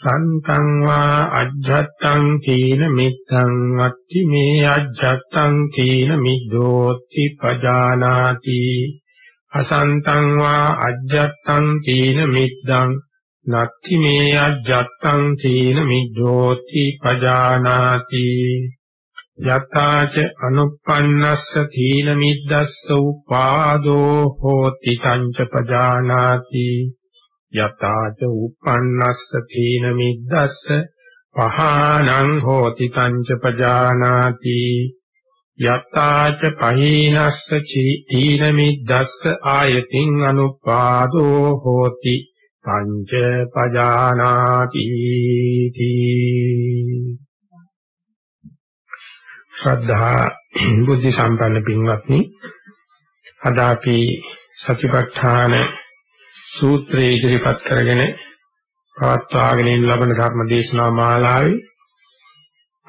සන්තං වා අජ්ජත්තං තීන මිත්තං අත්ති මේ අජ්ජත්තං තීන මිද්දෝති පජානාති අසන්තං වා අජ්ජත්තං තීන මිද්දං නත්ති මේ අජ්ජත්තං තීන මිද්දෝති පජානාති යතාච අනුප්පන්නස්ස තීන මිද්දස්ස උපාදෝ හෝති සංච පජානාති යතාච උප්පන්නස්ස තීන මිද්දස්ස පහානං හෝති පංච පජානාති. යතාච පහීනස්ස තීන මිද්දස්ස ආයතින් අනුපාදෝ හෝති පංච පජානාති. ශ්‍රද්ධා බුද්ධ සම්පන්න පින්වත්නි අද අපි සතිපට්ඨාන සූත්‍රය ඉදිරිපත් කරගෙන පවත්වාගෙන යන ලබන ධර්ම දේශනා මාලාවේ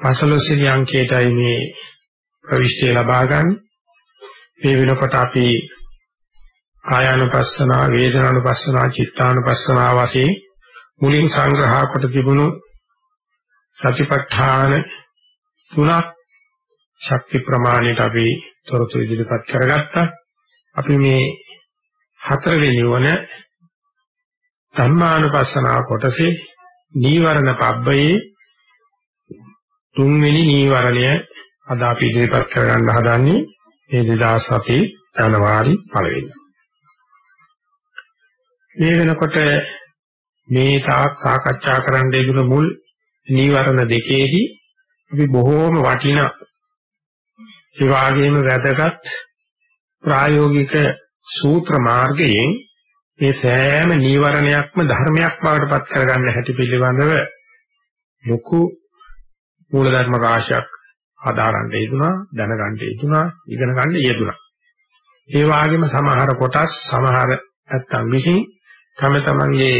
15 වෙනි අංකයටයි මේ ප්‍රවිෂ්ඨය ලබා ගන්න. මේ වෙනකොට අපි කායානුපස්සනා, වේදනානුපස්සනා, චිත්තානුපස්සනා වශයෙන් මුලින් සංග්‍රහ කොට තිබුණු සතිපට්ඨාන තුනක් ශක්ති ප්‍රමාණයට අපි තොරතුරු ඉදිරිපත් කරගත්තා. අපි මේ හතරවෙනි වන ධම්මානුපස්සනා කොටසේ නීවරණ පබ්බයේ තුන්වෙනි නීවරණය අද අපි ඉදිරිපත් කරගන්න හදන්නේ මේ 2007 ජනවාරි 1 වෙනිදා. මේ වෙනකොට මේ තාක් සාකච්ඡා කරන්න යෙදුණු මුල් නීවරණ දෙකේදී අපි බොහෝම වටිනා ඒ වගේම වැදගත් ප්‍රායෝගික සූත්‍ර මාර්ගයෙන් මේ සෑම නීවරණයක්ම ධර්මයක් බවට පත් කරගන්න හැටි පිළිබඳව ලොකු මූලධර්ම රාශියක් හදාගන්න යෙදුනා දැනගන්න යෙදුනා ඉගෙන ගන්න යෙදුනා ඒ වගේම සමහර කොටස් සමහර නැත්තම් විසින් තම තමන්ගේ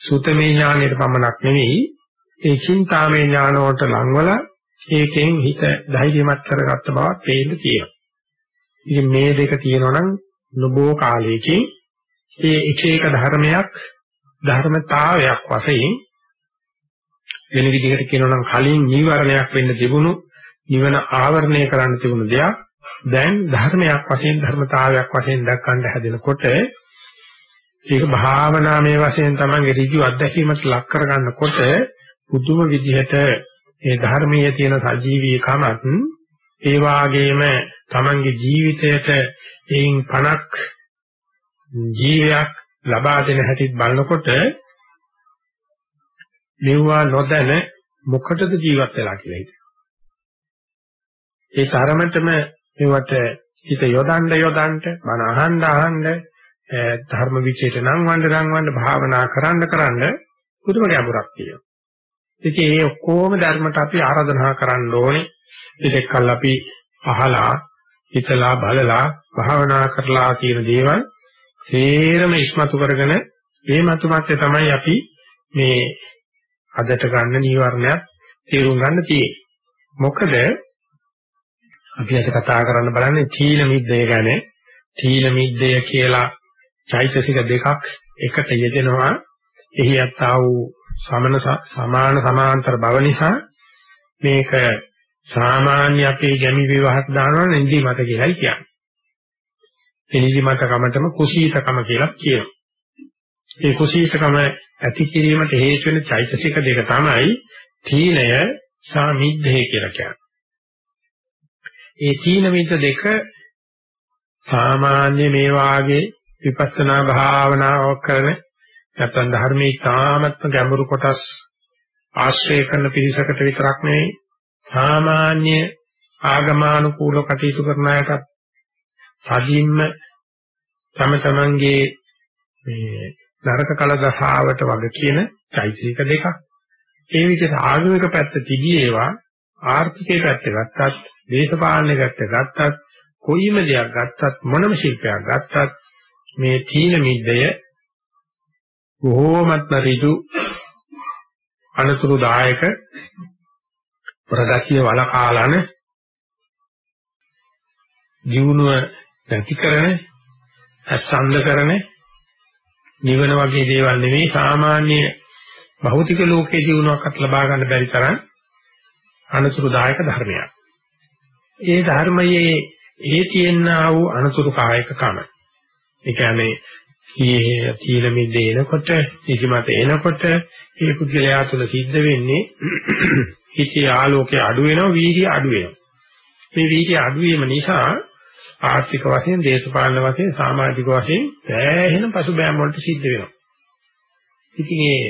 සුතමේ ඥානයට පමණක් නෙවෙයි ඒ චින්තාමේ ඥාන වලට ලංවල ඒකෙන් හිත ධෛර්යමත් කරගත්ත බවක් පේන්න තියෙනවා. ඉතින් මේ දෙක තියෙනවා නම් නොබෝ කාලයකින් ඒ එක එක ධර්මයක් ධර්මතාවයක් වශයෙන් වෙන විදිහකට කියනවා නම් කලින් නීවරණයක් වෙන්න තිබුණු නිවන ආවරණය කරන්න තිබුණු දෙයක්. දැන් ධර්මයක් වශයෙන් ධර්මතාවයක් වශයෙන් දක්වන්න හැදෙනකොට ඒක භාවනාමය වශයෙන් තමයි ඍජු අත්දැකීමට ලක් කරගන්නකොට පුදුම විදිහට ඒ ධර්මයේ තියෙන සජීවීකමත් ඒ වාගේම තමන්ගේ ජීවිතයට එයින් පණක් ජීවයක් ලබා දෙන හැටිත් බලනකොට මෙවුවා නොදැන මොකටද ජීවත් වෙලා කියලා හිතෙනවා. ඒ තරමටම මේවට හිත යොදන්න යොදන්න බණ අහන්න අහන්න ධර්ම විචේත නම් වන්න නම් වන්න භාවනා කරන්න කරන්න පුදුම ගැඹුරක් තියෙනවා. ඉතින් මේ ඔක්කොම ධර්මයට අපි ආරාධනා කරන්න ඕනේ. ඉතින් අපි අහලා හිතලා බලලා භාවනා කරලා කියන දේවල් සේරම ඉස්මතු කරගෙන ඒ මතු මතේ තමයි අපි මේ අදට ගන්න නීවරණයක් තේරුම් ගන්න තියෙන්නේ. මොකද අපි අද කතා කරන්න බලන්නේ තීන මිද්දය ගැන. තීන මිද්දය කියලා චෛතසික දෙකක් එකට යෙදෙනවා එහි යත්තා වූ සමන සමාන සමාන්තර බව නිසා මේක සාමාන්‍ය අපේ ගැමි විවාහත් දානවා නිදි මත කියලායි කියන්නේ. ඒ නිදි මත කමතම කුසීතකම කියලා කියනවා. ඒ කුසීතකම ඇති කිරීමට හේතු වෙන චෛතසික දෙක තමයි තීනය සහ මිද්දේ කියලා කියන්නේ. ඒ තීන මිද්ද දෙක සාමාන්‍ය මේ වාගේ විපස්සනා භාවනාවක් කරන නැත්නම් ධර්මයේ තාමත්ම ගැඹුරු කොටස් ආශ්‍රය කරන පිරිසකට විතරක් නෙවෙයි සාමාන්‍ය ආගමානුකූල කටයුතු කරන අයටත් සජීම්ම තම තමන්ගේ මේ නරක කල දහාවට වග කියන චෛතසික දෙකක්. ඒ විදිහට ආගමික පැත්ත තිබී ඒවා ආර්ථිකයේ පැත්ත ගත්තත් දේශපාලන පැත්ත ගත්තත් කොයිම දෙයක් ගත්තත් මොනම ශිල්පයක් ගත්තත් මේ තීන මිද්දය බොහෝමත්ම ඍජු අනතුරුදායක ප්‍රගතිය වලකාලන ජීවුණුව නැති කරන අසංග කරන නිවන වගේ දේවල් නෙවෙයි සාමාන්‍ය භෞතික ලෝකයේ ජීවුණාවක් ලබා ගන්න බැරි තරම් අනතුරුදායක ධර්මයක්. ඒ ධර්මයේ ඒ තියෙනා වූ අනතුරු කායක කම. ඒ කියන්නේ කී තීන මිද්දේ එනකොට නිදිමත එනකොට ඒ පුද්ගලයා තුළ සිද්ධ වෙන්නේ හිතේ ආලෝකය අඩු වෙනවා වීර්ය අඩු වෙනවා. මේ වීර්ය අඩු වීම නිසා ආර්ථික වශයෙන් දේශපාලන වශයෙන් සමාජික වශයෙන් සෑහෙන පසුබෑම් වලට සිද්ධ වෙනවා. ඉතින් ඒ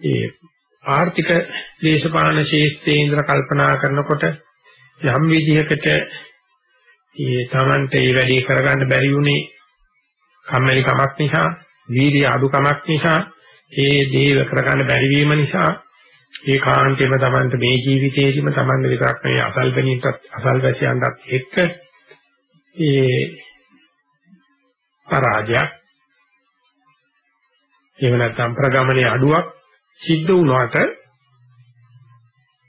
ඒ ආර්ථික දේශපාලන ශේෂ්ත්‍රයේ ඉඳලා කල්පනා කරනකොට යම් විදිහකට ඒ Tamante මේ වැඩේ කරගන්න බැරි වුණේ කම්මැලි කමක් නිසා, වීර්ය අඩු කමක් නිසා, ඒ දේ කරගන්න බැරි වීම නිසා ඒ කාන්තේම Tamante මේ ජීවිතේදීම Tamante විතරක් නෙවෙයි අසල්පණීටත් අසල්වැසියන්ටත් එක්ක ඒ පරාජයක්. එහෙම නැත්නම් ප්‍රගමනයේ අඩුවක් සිද්ධ වුණාට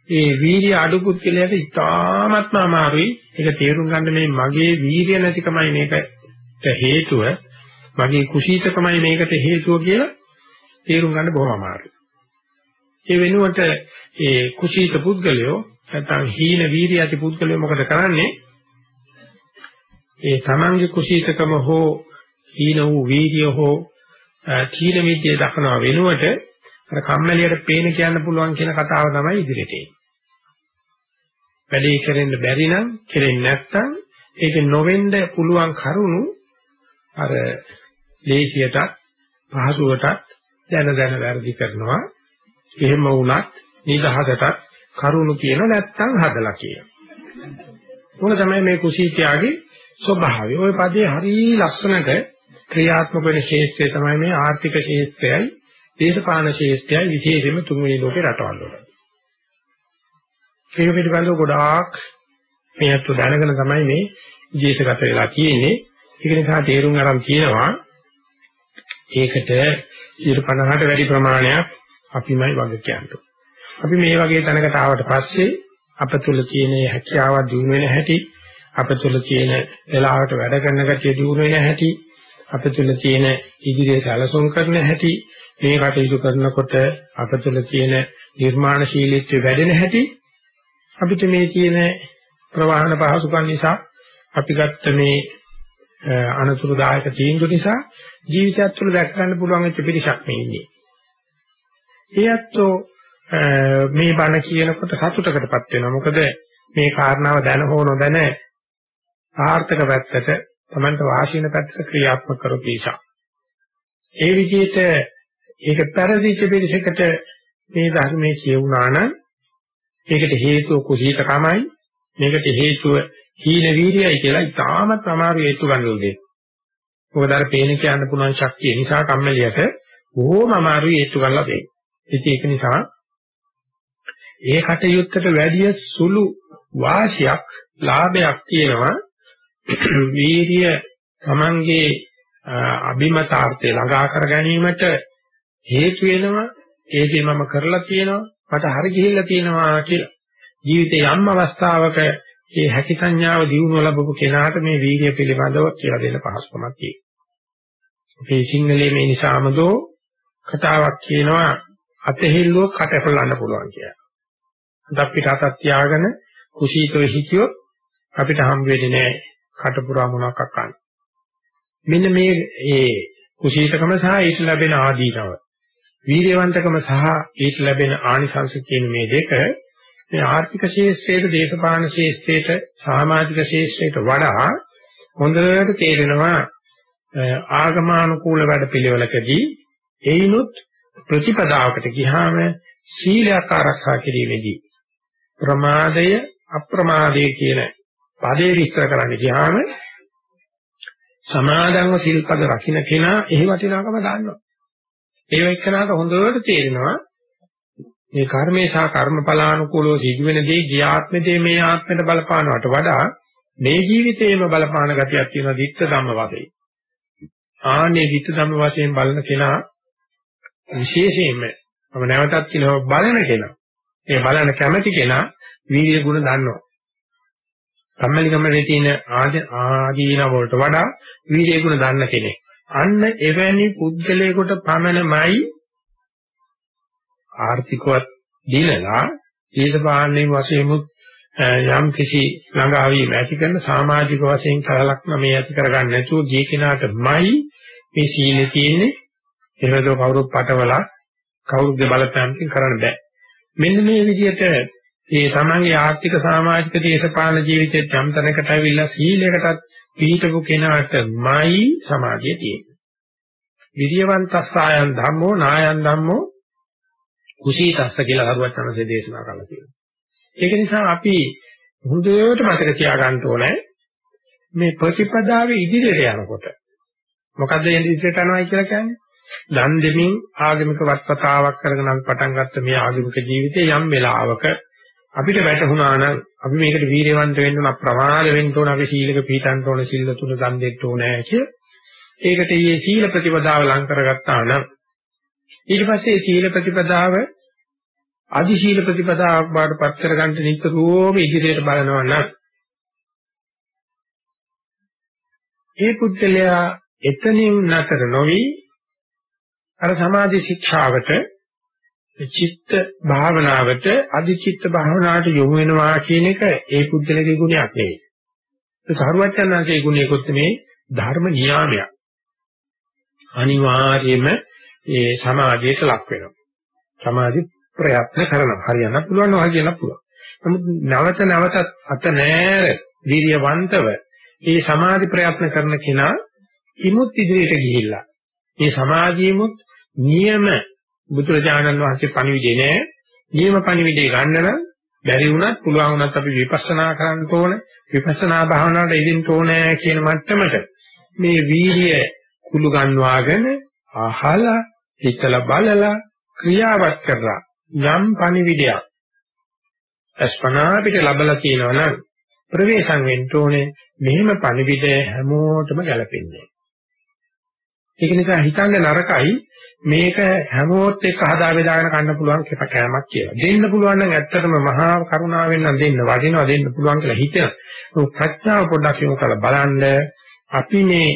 ඒ වීර්ය අඩු පුද්ගලයාට ඉතාමත්ම අමාරුයි. ඒක තේරුම් ගන්න මේ මගේ වීර්ය නැතිකමයි මේකට හේතුව. මගේ කුසීතකමයි මේකට හේතුව කියලා තේරුම් ගන්න බොහොම අමාරුයි. ඒ වෙනුවට ඒ කුසීත පුද්ගලයෝ නැත්නම් හීන වීර්ය ඇති පුද්ගලයෝ මොකද කරන්නේ ඒ තමන්ගේ කුසීතකම හෝ හීන වූ වීර්ය හෝ තීන මිද්දේ දක්නවා වෙනුවට අර කම්මැලියට පේන කියන්න පුළුවන් කියන කතාව තමයි ඉදිරියට එන්නේ. වැඩේ කරෙන්න බැරි නම් කෙරෙන්නේ නැත්නම් ඒක නොවෙන්න පුළුවන් කරුණු අර ලේසියටත් පහසුවටත් දැන දැන වැඩි කරනවා. එහෙම වුණත් නිදහසටත් කරුණු කියන නැත්නම් හදලා කියන. මොන තමයි මේ කුසීතයාගේ ස්වභාවය. ওই පදේ හරි ලස්සනට ක්‍රියාත්මක වෙන ශේෂ්ත්‍රය තමයි මේ ආර්ථික ශේෂ්ත්‍රයයි දේශපාලන ශේෂ්ත්‍රයයි විශේෂයෙන්ම තුන්වෙනි ලෝකේ රටවල් වල. ඒක පිළිබඳව ගොඩාක් මේ අතු දැනගෙන තමයි මේ විශේෂගත වෙලා තියෙන්නේ. ඒක නිසා තේරුම් අරන් තියෙනවා ඒකට 50ට වැඩි ප්‍රමාණයක් අපිමයි වගේ කියන්නේ. අපි මේ වගේ තැනකට ආවට පස්සේ අප තුළ තියෙන හැකියාව දිනු වෙන හැටි අප තුළ තියෙන වෙලාවට වැඩ කරන ගතිය දිනු වෙන හැටි අප තුළ තියෙන ඉදිරියේ සැලසුම් කරන හැටි මේ කටයුතු කරනකොට අප තුළ තියෙන නිර්මාණශීලීත්වය වැඩෙන හැටි අපිට මේ තියෙන ප්‍රවාහන පහසුකම් නිසා අපි ගත්ත මේ අනතුරුදායක තීන්දුව නිසා ජීවිතයත් තුළ දැක් ගන්න පුළුවන් වෙච්ච පිරිසක් මේ ඉන්නේ. ඒත්තෝ මේ බණ කියනකොට සතුටකටපත් වෙනවා. මොකද මේ කාරණාව දැන හෝ නොදැන ආර්ථික පැත්තට Tamanta වාසින පැත්තට ක්‍රියාත්මක කරපු නිසා. ඒ විදිහට ඒක පරිදිච්ච පිළිසකට මේ ධර්මයේ කියුණා නම් ඒකට හේතුව කුසීතකමයි මේකට හේතුව හීන වීර්යයි කියලා ඉතාමත් අමාරු හේතු ගන්නලු දෙයක්. මොකද අර පේන කියන්න පුළුවන් ශක්තිය නිසා කම්මැලියට බොහොම අමාරුයි හේතු ගන්නලා දෙන්නේ. ඉතින් ඒක නිසා ඒ කටයුත්තට වැඩිය සුළු වාසියක් ලාභයක් තියෙනවා. වීර්ය තමන්ගේ අභිමතාර්ථය ළඟා කර ගැනීමට හේතු වෙනවා. ඒකේ මම කරලා තියෙනවා. මට හරි ගිහිල්ලා තියෙනවා කියලා. ජීවිතේ යම් අවස්ථාවක මේ හැකි සංඥාව දියුණුව ලැබපු කෙනාට මේ වීර්ය පිළිබඳව කියලා දෙන්න පහසුකමක් තියෙනවා. මේ සිංහලයේ මේ නිසාමදෝ කතාවක් කියනවා අතෙහිල්ලුව කට ඇපලන්න පුළුවන් කියලා. අපිට අතක් තියාගෙන කුසීතව හිතියොත් අපිට හම් වෙන්නේ නැහැ කට පුරා මොනවක් අකන්න. මෙන්න මේ ඒ කුසීතකම සහ ඊට ලැබෙන ආදීනව. වීර්යවන්තකම සහ ඊට ලැබෙන ආනිසංස කියන මේ දෙක මේ ආර්ථික ශේෂ්ත්‍රයට, දේශපාලන ශේෂ්ත්‍රයට, සමාජික ශේෂ්ත්‍රයට වඩා හොඳට තේරෙනවා ආගමානුකූල වැඩපිළිවෙලකදී එයිනුත් ප්‍රතිපදාවකට ගියාම සීලයක් ආරක්ෂා කිරීමේදී ප්‍රමාදය අප්‍රමාදය කියන පදේ විස්තර කරන්න ගියාම සමාදන්ව සිල්පද රකින්න කෙනා එහි වටිනාකම දන්නවා. ඒ එක්කනට හොඳට තේරෙනවා මේ කර්මේ සහ කර්මඵලානුකූලව සිදුවෙන දේ ගිය ආත්මෙදී මේ ආත්මෙට බලපානවට වඩා මේ ජීවිතේම බලපාන ගතියක් තියෙනවා ditta ධම්ම වශයෙන්. ආනේ ditta ධම්ම වශයෙන් බලන කෙනා විශේෂයෙන්ම මම නැවතත් කියනවා බලන කෙනා. ඒ බලන කැමැති කෙනා වීර්ය ගුණ දන්නවා. කම්මැලිකමේ තියෙන ආදීන වලට වඩා වීර්ය ගුණ දන්න කෙනෙක්. අන්න එවැනි පුද්ගලයෙකුට පමණමයි ආර්ථිකවත් දිනලා දේශපාලනයේ වශයෙන් යම් කිසි ළඟාවීම ඇති කරන සමාජික වශයෙන් කලලක්ම මේ ඇති කරගන්න නැතුව ගිය කෙනාටමයි මේ සීලේ තියෙන්නේ එහෙමද කවුරුත් පටවලා කවුරුද බලපෑමකින් කරන්න බෑ මෙන්න මේ විදිහට මේ තමන්ගේ ආර්ථික සමාජික දේශපාලන ජීවිතයේ යම් තැනකට ඇවිල්ලා සීලයකටත් පිළිටපු කෙනාටමයි සමාධිය තියෙන්නේ විරියවන්තස්සායන් ධම්මෝ නායන් ධම්මෝ කුසීතස්ස කියලා හරුවත් යනසේ දේශනා කරලා තියෙනවා. ඒක නිසා අපි හොඳට මතක තියාගන්න ඕනේ මේ ප්‍රතිපදාවේ ඉදිරියට යනකොට මොකද්ද ඉදිරියට යනවා කියලා කියන්නේ? දන් දෙමින් ආගමික වත්පතාවක් කරගෙන අපි පටන් ගත්ත මේ ආගමික ජීවිතේ යම් වෙලාවක අපිට වැටහුණා නම් අපි මේකට වීරයවන්ත වෙන්න ඕන ප්‍රමාද වෙන්න ඕන අපි සීලක පිළිතන්ට ඕන සිල් තුන දන් දෙන්න ඕනේ කිය. ඒකට ඊයේ සීල ප්‍රතිපදාව ලං කරගත්තා නම් ඊට පස්සේ සීල ප්‍රතිපදාව අදි සීල ප්‍රතිපදාවක් බාට පත් කරගන්න නිතරම ඉදිරියට බලනවා නම් ඒ පුද්ගලයා එතනින් නතර නොවි අර සමාධි ශික්ෂාවට චිත්ත භාවනාවට අදි චිත්ත භාවනාවට යොමු වෙනවා කියන එක ඒ පුද්ගලගේ ගුණයක් නෙවෙයි. ඒ සාරවත්යන්ගේ ගුණයකොත් මේ ධර්ම නියාමයක්. අනිවාර්යයෙන්ම ඒ සමාධියට ලක් වෙනවා. සමාධි ප්‍රයත්න කරනවා. හරියන්න පුළුවන් නෝ හරියන්න පුළුවන්. නමුත් නැවත නැවතත් අත නෑර වීර්යවන්තව මේ සමාධි ප්‍රයත්න කරන කෙනා ඉමුත් ඉදිරියට ගිහිල්ලා මේ සමාධියමුත් නියම බුදුරජාණන් වහන්සේ පණිවිඩේ නෑ. නියම පණිවිඩේ ගන්න නම් බැරි වුණත් පුළුවන් වුණත් අපි විපස්සනා කරන්න ඕන. විපස්සනා භාවනාවට ඉදින්න ඕනේ කියන මට්ටමට මේ වීර්ය කුළු ගන්නවාගෙන අහලා හිතලා බලලා ක්‍රියාවත් කරලා යම් පණිවිඩයක් අස්පනා පිට ලැබලා කියනවා නම් ප්‍රවේශම් වෙන්න ඕනේ මෙහෙම පණිවිඩය හැමෝටම ගැලපෙන්නේ. ඒක නිසා හිතන්න නරකයි මේක හැමෝත් එක්ක හදා බෙදාගෙන කන්න පුළුවන් කෑමක් කියලා. දෙන්න පුළුවන් නම් ඇත්තටම මහා කරුණාවෙන් නම් දෙන්න වටිනවා දෙන්න පුළුවන් කියලා හිතන. ප්‍රඥාව පොඩ්ඩක් යොමු කරලා බලන්න අපි මේ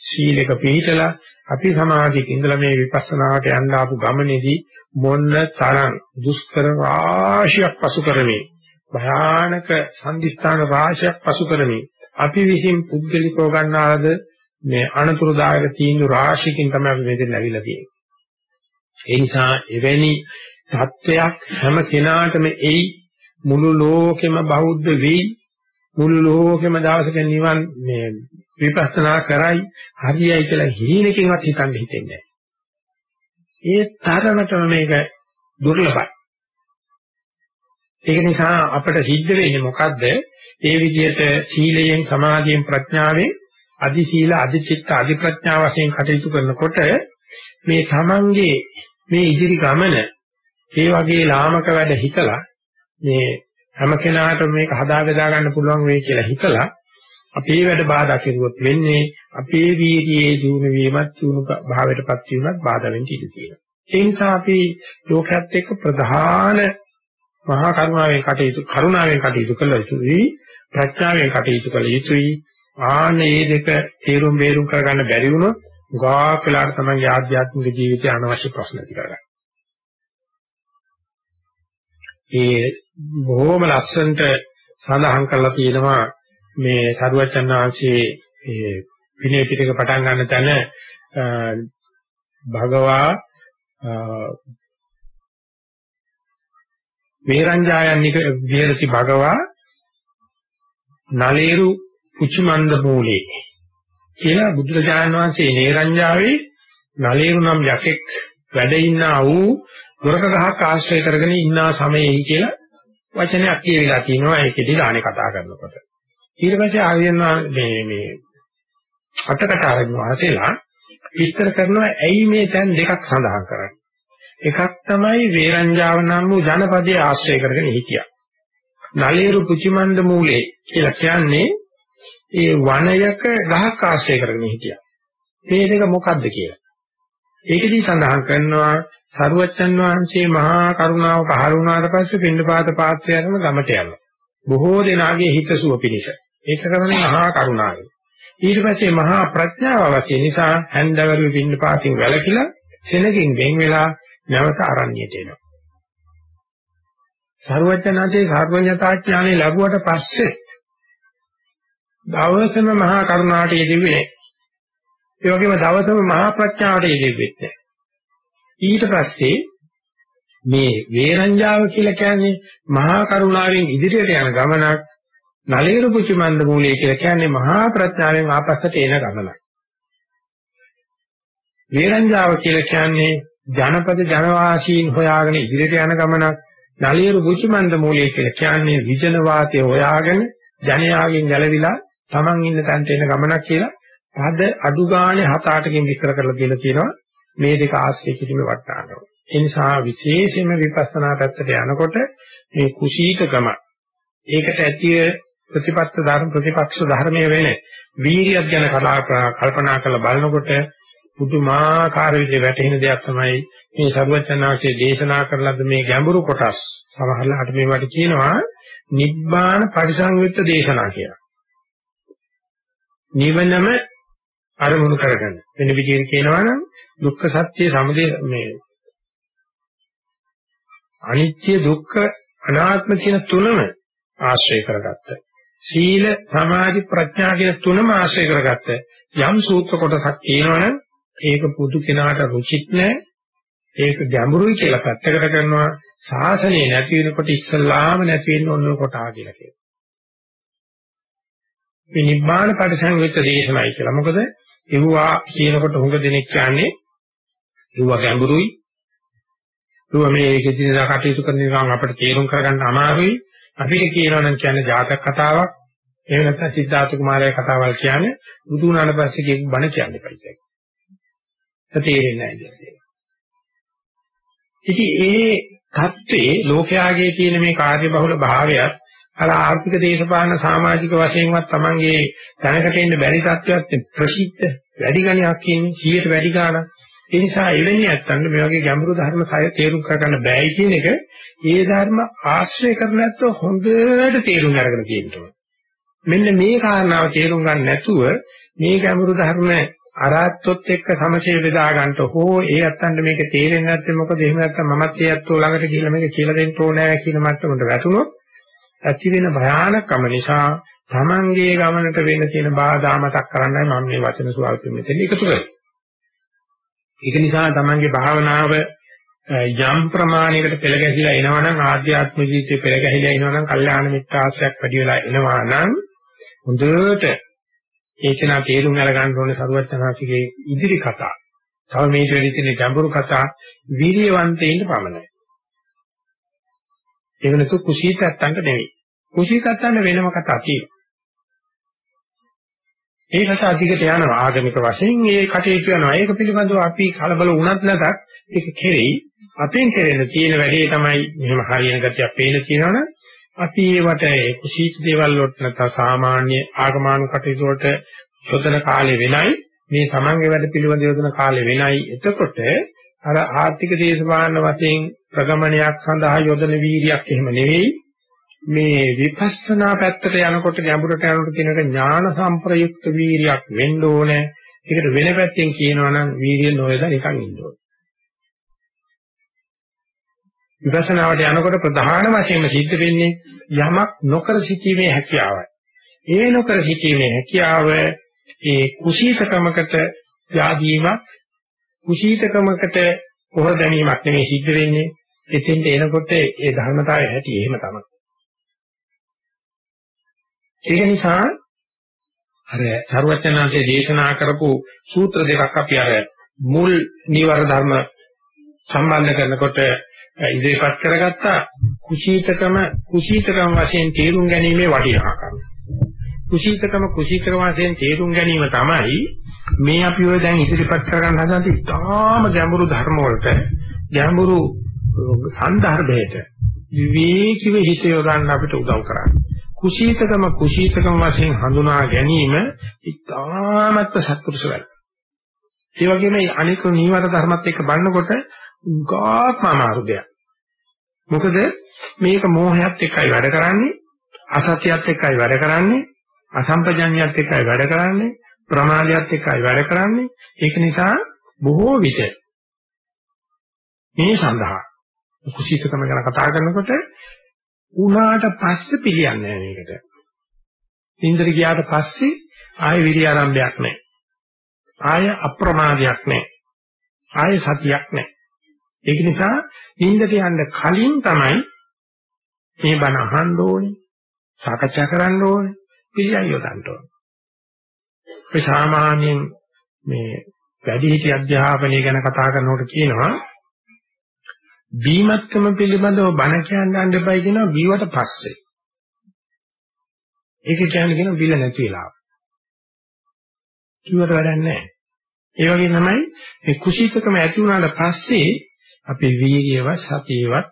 සීලක පිළිතලා අපි සමාධියක ඉඳලා මේ විපස්සනාවට යන්න ආපු ගමනේදී මොන්න තරම් දුෂ්කර රාශියක් පසු කරමේ භයානක සංදිස්ථාන රාශියක් පසු කරමේ අපි විසින් පුද්ගලිකව ගන්නාද මේ අනතුරුදායක තීන්දුව රාශියකින් තමයි අපි මෙතන ලැබිලා තියෙන්නේ. ඒ නිසා එවැනි தත්වයක් හැම කෙනාටම එයි මුළු ලෝකෙම බෞද්ධ වෙයි මුළු ලෝකෙම දවසක නිවන් මේ විපස්සනා කරයි හරියයි කියලා හීනකින්වත් හිතන්න හිතෙන්නේ ඒ තරමටම මේක දුර්ලභයි. ඒක නිසා අපිට සිද්ධ වෙන්නේ මොකද්ද? ඒ විදිහට සීලයෙන් සමාධියෙන් ප්‍රඥාවෙන් අදි සීල අදි චිත්ත අදි ප්‍රඥා වශයෙන් කටයුතු කරනකොට මේ තමන්ගේ මේ ඉදිරි ගමන ඒ වගේ ලාමක වැඩ හිතලා මේ හැම කෙනාටම මේක හදා බෙදා ගන්න පුළුවන් වෙයි කියලා හිතලා අපේ වැඩ බාධා කෙරුවොත් වෙන්නේ අපේ වීර්යයේ දිනු වීමත් දිනු භාවයටපත් වීමත් බාධා වෙන්න ඉඩ තියෙනවා. ඒ නිසා අපි ලෝකයේත් එක්ක ප්‍රධාන මහා කරුණාවෙන් කටයුතු කරුණාවෙන් කටයුතු කළ යුතුයි ප්‍රඥාවෙන් කටයුතු කළ යුතුයි ආනේ දෙක තේරුම් බේරුම් කරගන්න බැරි වුණොත් ගාක් වෙලාට තමන්ගේ ආධ්‍යාත්මික ජීවිතය අනවශ්‍ය ප්‍රශ්න ඇති කරගන්න. ඒ බොහොම ලස්සනට සඳහන් කරලා තියෙනවා මේ සරුවචන් වහන්සේ ඒ විනය පිටක පටන් ගන්න තැන භගවා වේරංජායන්නික විහෙරති භගවා නලේරු කුචිමන්ද මූලේ කියලා බුදුරජාණන් වහන්සේ නේරංජාවේ නලේරු නම් යකෙක් වැඩ ඉන්නා වූ දොරක ගහක් ආශ්‍රය කරගෙන ඉන්නා සමයේයි කියලා වචනයක් කියවිලා තිනවා. ඒකෙදි දානේ කතා කරනකොට. ඊට පස්සේ ආර්යයන් මේ මේ අටකටාරින් වාසෙලා විස්තර කරනවා ඇයි මේ තැන් දෙකක් සඳහන් කරන්නේ? එකක් තමයි වේරංජාව නම් වූ ජනපදයේ ආශ්‍රය කරගෙන හිටියා. නලේරු පුචිමන්ද මූලේ කියලා කියන්නේ ඒ වනයක ගහක් ආශ්‍රය කරගෙන හිටියා. මේ දෙක මොකද්ද කියලා. ඒකදී සඳහන් කරනවා සරුවච්චන් වහන්සේ මහා කරුණාව පහළ වුණාට පස්සේ පින්නපාත පාත්‍රය අරගෙන ගමට යනවා. බොහෝ දෙනාගේ හිතසුව පිණිස. ඒක කරන්නේ මහා කරුණාවයි. ඊට පස්සේ මහා ප්‍රඥාව අවශ්‍ය නිසා හැන්දවරු පින්නපාතින් වැළකීලා සෙනගින් වෙන් වෙලා නැවත අරණ්‍යයට එනවා. සර්වඥාන්සේ සර්වඥතාඥානෙ ලැබුවට පස්සේ දවසම මහා කරුණාට යෙදුවේ නැහැ. ඒ වගේම දවසම මහා ප්‍රඥාවට යෙදුවෙත් නැහැ. ඊට පස්සේ මේ වේරංජාව කියලා කියන්නේ මහා කරුණාවෙන් ඉදිරියට යන ගමනක් නලේරු පුචිමන්ද මූලයේ කියලා කියන්නේ මහා ප්‍රඥාවෙන් ආපස්සට එන ගමනක්. වේරංජාව කියලා කියන්නේ ජනපද ජනවාසීන් හොයාගෙන ඉදිරියට යන ගමනක් නලියරු බුචිමන්ද මූලයේ කියලා කියන්නේ විජන වාතය හොයාගෙන ජනයාගෙන් ගැලවිලා Taman ඉන්න තැනට එන ගමනක් කියලා පද අඩු ගානේ හත අටකින් විස්තර කරලා කියලා තියෙනවා මේ දෙක ආශ්‍රය කිරීමේ වටානෝ. ඒ නිසා විශේෂයෙන්ම විපස්සනා පැත්තට යනකොට මේ කුසීතකම ඒකට ඇති ප්‍රතිපත්ත ධර්ම ප්‍රතිපක්ෂ ධර්මයේ වෙන වීරියක් ගැන කල්පනා කරලා බලනකොට පුදුමාකාර විදිහට වැටෙන දෙයක් තමයි මේ සරුවචනාංශයේ දේශනා කරලද මේ ගැඹුරු කොටස් සමහරවිට මේවට කියනවා නිබ්බාන පරිසංයුක්ත දේශනා කියලා. නිවනම අරමුණු කරගන්න. වෙන විදිහට කියනවා නම් දුක්ඛ සත්‍ය සමුදය මේ අනිත්‍ය දුක්ඛ අනාත්ම කියන තුනම ආශ්‍රය කරගත්ත. සීල සමාධි ප්‍රඥා කියන තුනම ආශ්‍රය කරගත්ත. යම් සූත්‍ර කොටසක් කියනවනම් ඒක පුදු කෙනාට රුචිත් නැහැ. ඒක ගැඹුරුයි කියලා පැත්තකට කරනවා. ශාසනය නැති වෙනකොට ඉස්සල්ලාම නැති වෙන්න ඕන කොටා කියලා කියනවා. මේ නිබ්බාන පරිසංවිත දේශනයි කියලා. මොකද ඒවා කියනකොට හුඟ දෙනෙක් කියන්නේ ඒවා ගැඹුරුයි. ඒවා මේ කිසිදා කටයුතු කරන නිකන් අපිට තේරුම් කරගන්න අමාරුයි. අපිට කියනවා නම් කියන්නේ ජාතක කතාවක්. එහෙම නැත්නම් සිද්ධාර්ථ කුමාරයා කතාවල් කියන්නේ බුදු වුණාට පස්සේ කියපු බණ කියන්නේ පයිසයි. තේරෙන්නේ නැහැ ඉතින් ඒ தત્ත්වේ ලෝකයාගේ තියෙන මේ කාර්යබහුල භාවයත් අර ආර්ථික දේශපාලන සමාජික වශයෙන්වත් Tamange දැනකට එන්න බැරි තත්ත්වයක් ප්‍රසිද්ධ වැඩි ගණයක් කියන්නේ 100ට වැඩි ගාණක්. ඒ නිසා එවැනි නැත්තන් මේ වගේ ගැඹුරු ධර්ම සය තේරුම් කරගන්න බෑයි කියන එක ඒ ධර්ම ආශ්‍රය කරන නැත්නම් හොඳට තේරුම් අරගෙන තියෙනවා මෙන්න මේ කාරණාව තේරුම් ගන්න නැතුව මේ ගැඹුරු ධර්ම අරහත්ත්වොත් එක්ක සමසේ බෙදා ගන්නට හෝ ඒ අත්තන්ට මේක තේරෙන්නේ නැත්නම් මොකද එහෙම නැත්නම් මමත් ඒ අත්තෝ ළඟට ගිහිල්ලා මේක කියලා දෙන්න ඕනෑ කියන මට්ටමට වැටුණොත් ඇති වෙන භයානකම නිසා Tamange ගමනට වෙන තියෙන බාධා මතක් කරන්නයි මම මේ වචන සුවල්පෙ මෙතන එකතු කරන්නේ. ඒක නිසා Tamange භාවනාව යම් ප්‍රමාණයකට පෙළ ගැහිලා එනවනම් ආධ්‍යාත්මික ජීවිතේ පෙළ ගැහිලා එනවනම් කල්යාණ මිත්‍ර ආශ්‍රයක් වැඩි වෙලා එනවා නම් හොඳට ඒක නා තේරුම් අරගන්න ඕනේ සරුවචනාංශිකේ ඉදිරි කතා. තව මේක වෙලී තියෙන ගැඹුරු කතා වීර්යවන්තයින්ට පමණයි. ඒක නතු කුසීතත්තන්ට නෙවෙයි. කුසීතත්තන්ට වෙනම කතා තියෙනවා. ඒ කතා අධිකට යනවා ආගමික වශයෙන් ඒ කටයුතු යනවා. ඒක පිළිබඳව අපි කලබල වුණත් නැතත් ඒක කෙරෙයි. අපෙන් කෙරෙන තියෙන වැඩේ තමයි මෙහෙම හරියන ගතියක් පේන තියෙනවනේ අපි ඒවට කුසීත දේවල් වලට නැත්නම් සාමාන්‍ය ආගමානු කටයුතු වලට යොදන කාලය වෙනයි මේ තමන්ගේ වැඩ පිළිවෙල යොදන කාලය වෙනයි එතකොට අර ආර්ථික දේශපාලන වශයෙන් ප්‍රගමනයක් සඳහා යොදන වීර්යයක් එහෙම නෙවෙයි මේ විපස්සනා පැත්තට යනකොට ගැඹුරට යනකොට කියනක ඥාන සම්ප්‍රයුක්ත වීර්යයක් වෙන්න ඕනේ ඒකට වෙන පැත්තෙන් කියනවා නම් වීර්ය නොයදා නිකන් ඉන්න ඕනේ. විපස්සනාවට යනකොට ප්‍රධාන වශයෙන්ම සිද්ධ වෙන්නේ යමක් නොකර සිටීමේ හැකියාවයි. ඒ නොකර සිටීමේ හැකියාව ඒ කුසීතකමකට යාදීමක් කුසීතකමකට පොර දැමීමක් නෙමෙයි සිද්ධ වෙන්නේ. එතෙන්ට එනකොට ඒ ධර්මතාවය ඇති එහෙම තමයි. ඒක නිසා අර සරුවචනාංශයේ දේශනා කරපු සූත්‍ර දෙකක් අපි අර මුල් නීවර ධර්ම සම්බන්ධ කරනකොට ඉදිරිපත් කරගත්තා කුසීතකම කුසීතකම වශයෙන් තේරුම් ගැනීමේ වටිනාකම. කුසීතකම කුසීතකම වශයෙන් තේරුම් ගැනීම තමයි මේ අපි ඔය දැන් ඉදිරිපත් කරගන්න හදන ඉතාම ගැඹුරු ධර්ම වලට ගැඹුරු සන්දර්භයට විවේකීව හිත යොදන්න අපිට උදව් කරන්නේ. කුසීතකම කුසීතකම වශයෙන් හඳුනා ගැනීම ඉතාමත් සත්පුරුෂ වැඩ. ඒ වගේම අනික නීවර ධර්මත් එක්ක බලනකොට උගාත්ම අමාරු දෙයක්. මොකද මේක මෝහයත් එක්කයි වැඩ කරන්නේ, අසත්‍යයත් එක්කයි වැඩ කරන්නේ, අසම්පජඤ්ඤයත් එක්කයි වැඩ කරන්නේ, ප්‍රමාදයත් එක්කයි වැඩ කරන්නේ. ඒක නිසා බොහෝ විට මේ සඳහා කුසීතකම ගැන කතා කරනකොට උනාට පස්සේ පිළියන්නේ නැහැ මේකට. ඉන්ද්‍ර ගියාට පස්සේ ආයෙ විරි ආරම්භයක් නැහැ. ආයෙ අප්‍රමාදයක් නැහැ. ආයෙ සතියක් නැහැ. ඒක නිසා නින්දට යන්න කලින් තමයි මේ බණ අහන්න ඕනේ, සාකච්ඡා කරන්න ඕනේ, පිළියම් යොදන්න ඕනේ. ඒ සාමාන්‍යයෙන් මේ වැඩිහිටි අධ්‍යාපනය ගැන කතා කරනකොට කියනවා බීමත්කම පිළිබඳව බණ කියන්න යන්න එපයි කියනවා බීවට පස්සේ. ඒක කියන්නේ කියන බිල නැති වෙලාව. කිව්වට වැඩක් නැහැ. ඒ වගේ තමයි මේ කුසීතකම ඇති වුණාට පස්සේ අපේ වීර්යවත් සතියවත්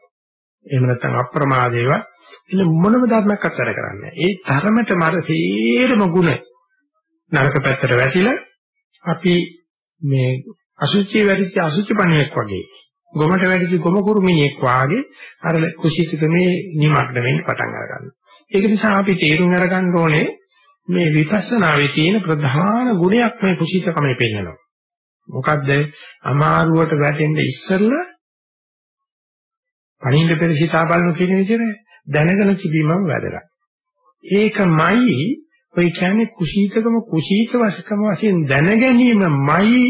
එහෙම නැත්නම් අප්‍රමාදේවත් ඉන්න මොනම ධර්මයක් අත්හැර කරන්නේ ඒ තරමටම අර තේරම ගුණ නරක පැත්තට වැටිලා අපි මේ අසුචි වැඩිච්ච අසුචි පණියෙක් වගේ ගොමට වැඩිච්ච ගොම කුරුමිනියෙක් වාගේ අර කුසීතකමේ නිමග්න වෙන්න පටන් ගන්නවා. ඒක නිසා අපි තේරුම් අරගන්න ඕනේ මේ විපස්සනාවේ තියෙන ප්‍රධාන ගුණයක් මේ කුසීතකමේ පෙන්වනවා. මොකද්ද? අමාරුවට වැටෙන්න ඉස්සෙල්ලා පණින්න පෙර සිතා බලන කියන විදිහට දැනගෙන තිබීමම වැදගත්. ඒකමයි ඔය කියන්නේ කුසීතකම කුසීත වශකම වශයෙන් දැන ගැනීමමයි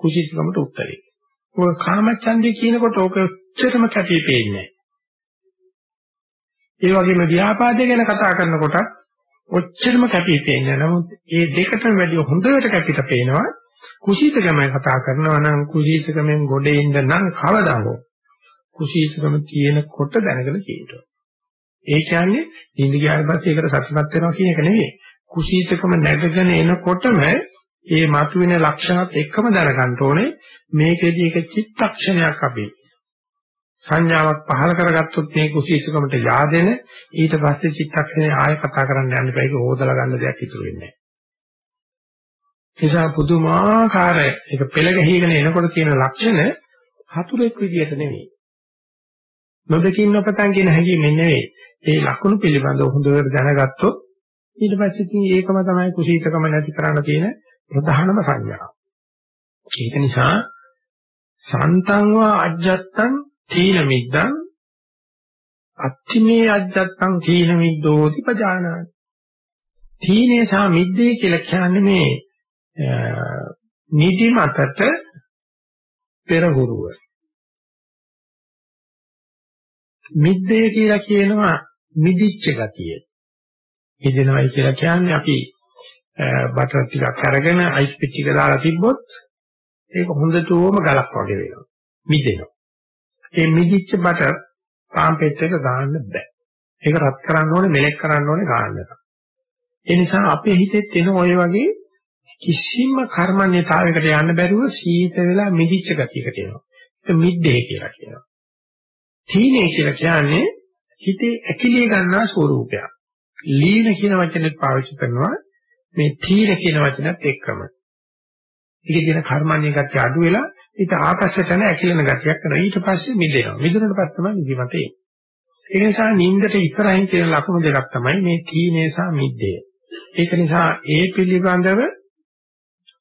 කුසීතකමට උත්තරේ. ඔය කාමච්ඡන්දේ කියනකොට ඕක ඔච්චරම කැපී පෙනෙන්නේ ඒ වගේම ව්‍යාපාදේ ගැන කතා කරනකොට ඔච්චරම කැපී පෙනෙන්නේ නමුත් මේ දෙකටම වැඩි හොඳට කැපිට පේනවා. කුසීතකම කතා කරනවා නම් කුසීතකමෙන් ගොඩේ ඉන්න නම් කවදා හෝ කුසීතකම තියෙනකොට දැනගෙන කියනවා ඒ කියන්නේ නිින්ද ගියාට පස්සේ ඒකට සතුටුමත් වෙනවා කියන එක නෙවෙයි. කුසීතකම නැගගෙන එනකොටම ඒ මතුවෙන ලක්ෂණත් එක්කම දැනගන්න ඕනේ මේකෙදි එක චිත්තක්ෂණයක් අපි සංඥාවක් පහල කරගත්තොත් මේ කුසීසකමට yaadෙන ඊට පස්සේ චිත්තක්ෂණේ ආයෙ කතා කරන්න යන්න බෑ ඒක හොදලා ගන්න දෙයක් ඉතුරු වෙන්නේ නැහැ. නිසා පුදුමාකාර ඒක පෙළ ගැහිගෙන එනකොට තියෙන ලක්ෂණ හතුරෙක් විදියට නෙවෙයි. නොදකින් නොපතන් කියන හැඟීමෙන් නෙවෙයි. ඒ ලක්ෂණ පිළිබඳව හොඳට දැනගත්තොත් ඊට පස්සේ ඉතින් ඒකම තමයි කුසීතකම නැති කරන්න තියෙන ප්‍රධානම සංඥාව. ඒක නිසා සන්තංවා අජ්ජත්තං තීන මිද්දං අත්තිමේ අජ්ජත්තං තීන මිද්දෝති පජානාති. තීනේ සහ මිද්දේ කියලා කියන්නේ මේ නිදි මතට පෙරහුරුව. මිද්දේ කියලා කියනවා මිදිච්ච ගතිය. මිදෙනවයි කියලා කියන්නේ අපි බටර් ටිකක් අරගෙන අයිස් පිට් ටික දාලා තිබ්බොත් ඒක හොඳටම ගලක් වගේ වෙනවා. මිදෙනවා. ඒ මිදිච්ච බටර් පාන් පෙට් එක ගන්න බෑ. ඒක රත් කරන්න ඕනේ, මෙලෙක් කරන්න ඕනේ ගන්නට. ඒ නිසා අපේ හිතෙත් එන ඔය වගේ කිසිම කර්මන්‍යතාවයකට යන්න බැරුව සීත වෙලා මිදිච්ච ගතියකට එනවා. ඒක මිද්දේ කියලා කියනවා. තීනේ කියලා කියන්නේ හිතේ ඇකිලිය ගන්නා ස්වરૂපයක්. ලීන කියන වචනේ පාවිච්චි කරනවා මේ තීර කියන වචනත් එක්කම. ඒකේ තියෙන කර්මන්නේ ගැටි අඩු වෙලා ඊට ආපස්සට යන ඇකිලෙන ගැටියක් කරනවා. ඊට පස්සේ මිදෙනවා. මිදුණට පස්සේ තමයි නිදිමත එන්නේ. ඒ නිසා නින්දට ඉස්සරහින් තියෙන ලක්ෂණ දෙකක් තමයි මේ තීනේ සහ මිද්දේ. ඒක නිසා ඒ පිළිබඳව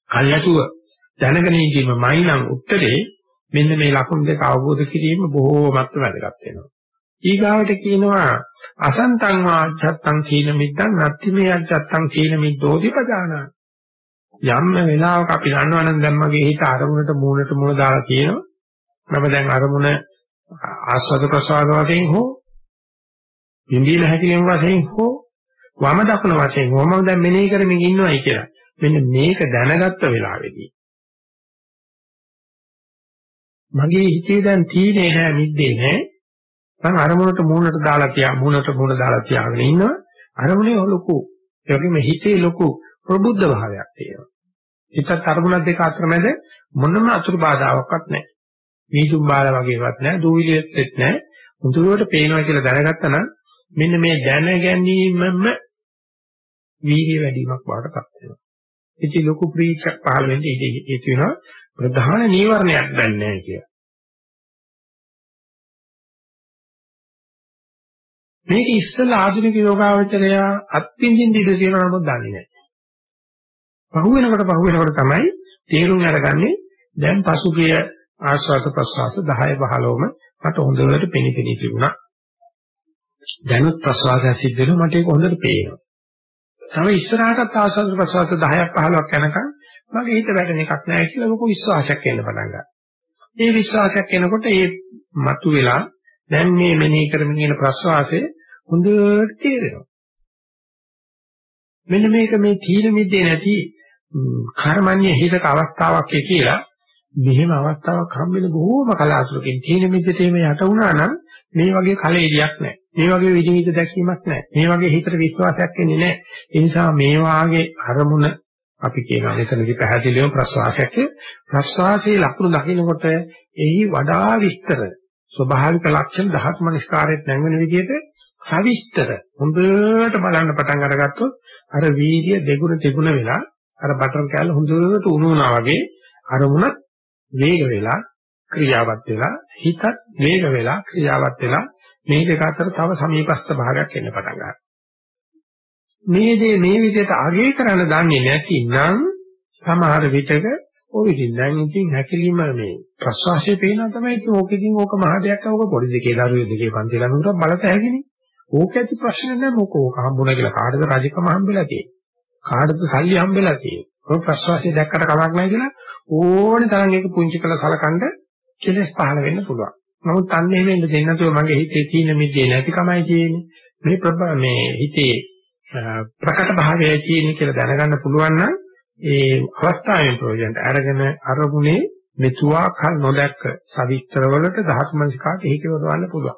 කල්ැතුව දැනගෙන ඉඳීමයි නම් උත්තරේ මෙන්න මේ ලකුණු දෙක අවබෝධ කිරීම බොහෝමත් වැදගත් වෙනවා. ඊගාවට කියනවා අසන්තං වාච්ඡත්තං සීන මිද්දං නත්ති මේ අච්ඡත්තං සීන මිද්දෝති පදානා. යම් වෙලාවක අපි දන්නවනම් දැන් මගේ හිත අරමුණට මූණට මූණ දාලා කියනවා. මම දැන් අරමුණ ආස්වාද ප්‍රසආද වශයෙන් හෝ ඉන්දියන හැකිලෙන් වශයෙන් හෝ වම දකුණ වශයෙන් හෝ මම දැන් මෙනෙහි කරමින් ඉන්නවයි කියලා. මෙන්න මේක දැනගත්ත වෙලාවේදී මගේ හිතේ දැන් තීනේ නෑ මිද්දේ නෑ මම අරමුණට මූණට දාලා තියා මූණට මූණ දාලා තියාගෙන ඉන්නවා. අරමුණේ ලොකු ඒ වගේම හිතේ ලොකු ප්‍රබුද්ධ භාවයක් තියෙනවා. හිතත් අරමුණක් දෙක අතර මැද මොනම අතුරු බාධාවක්වත් නැහැ. වීදුම් බාල වගේවත් නැහැ දූවිලියෙත් නැහැ. මුදුවට පේනවා කියලා දැනගත්තා නම් මෙන්න මේ දැන ගැනීමම වීර්ය වැඩිවීමක් වඩටපත් වෙනවා. ඉතින් ලොකු ප්‍රීතියක් පහළ වෙන්නේ ඉතින් ඒක වෙනවා. ප්‍රධාන නීවරණයක් දැන් නැහැ කියලා. මේක ඉස්සෙල්ලා ආධුනික යෝගාවචරය අත්විඳින්න ඉඩ තියෙනවා නමුත් දන්නේ නැහැ. පහු වෙනකොට පහු වෙනකොට තමයි තේරුම් අරගන්නේ දැන් පසුගිය ආශ්වාස ප්‍රශ්වාස 10 15ම මට හොඳට පෙනිපෙනී තිබුණා. දැනුත් ප්‍රශ්වාසය සිද්ධ වෙනවා මට ඒක හොඳට පේනවා. තව ඉස්සරහටත් ආශ්වාස ප්‍රශ්වාස 10ක් 15ක් යනකම් මගේ හිත වැඩෙන එකක් නැහැ කියලා ලොකු විශ්වාසයක් එන්න පටන් ගන්නවා. ඒ විශ්වාසයක් එනකොට ඒ මතු වෙලා දැන් මේ මෙනෙහි කරමින් ඉන්න ප්‍රශ්වාසය හොඳට තේරෙනවා. මෙන්න මේක මේ තීන මිද්දේ නැති කර්මන්නේ හිතක අවස්ථාවක් කියලා මෙහෙම අවස්ථාවක් හම්බෙන බොහෝම කලාතුරකින් තීන මිද්දේට මේ යට වුණා නම් මේ වගේ කලෙලියක් නැහැ. මේ වගේ විදිහට දැකීමක් නැහැ. මේ වගේ හිතට විශ්වාසයක් එන්නේ නැහැ. ඒ නිසා මේ වාගේ අරමුණ අපි කියනවා මෙතනදි පැහැදිලිව ප්‍රසවාසයක් ප්‍රසවාසයේ ලක්ෂණ දකිනකොට එහි වඩා විස්තර ස්වභාවික ලක්ෂණ දහස් මනස්කාරයෙන් නැංවෙන විදිහට සවිස්තර හොඳට බලන්න පටන් අරගත්තොත් අර වීර්ය දෙගුණ තිබුණ වෙලා අර බටර් කෑල්ල හොඳට උණු වුණා වගේ අරමුණ වේග වෙලා ක්‍රියාවත් වෙලා හිතත් වේග වෙලා ක්‍රියාවත් වෙලා මේ දෙක අතර තව සමීපස්ත භාගයක් එන්න පටන් ගන්නවා. මේ දේ මේ විදිහට අගය කරන්න දන්නේ නැතිනම් සමහර විටක ඔය ඉතින් දැන් ඉතින් හැකිලිම මේ ප්‍රසවාසයේ පේනවා තමයි ඉතින් ඕකකින් ඕක මහ දෙයක් ඕක පොඩි දෙකේ දරුවෝ දෙකේ පන්ති ළඟට බලත හැකිනේ. ඕක ඇති ප්‍රශ්න නැහැ මොක ඕක හම්බුණා කියලා කාටද රජකම හම්බෙලා තියෙන්නේ. කාටද සල්ලි හම්බෙලා තියෙන්නේ. ඔය ප්‍රසවාසයේ දැක්කට කමක් නැහැ කියලා ඕනේ තරම් ඒක පුංචි කළ සලකන්න කෙලස් පහළ වෙන්න පුළුවන්. නමුත් අන්න එහෙම ඉන්න දෙන්න නැතුව මගේ හිතේ තියෙන මිදේ නැතිකමයි තියෙන්නේ. මේ මේ හිතේ ප්‍රකට භාවයයි තියෙන්නේ කියලා දැනගන්න පුළුවන් නම් ඒ අවස්ථාවෙන් ප්‍රයෝජනට අරගෙන අරමුණේ මෙතුවා කල් නොදැක්ක සවිස්තර වලට දහස් මනසිකාට ඒකවදවන්න පුළුවන්.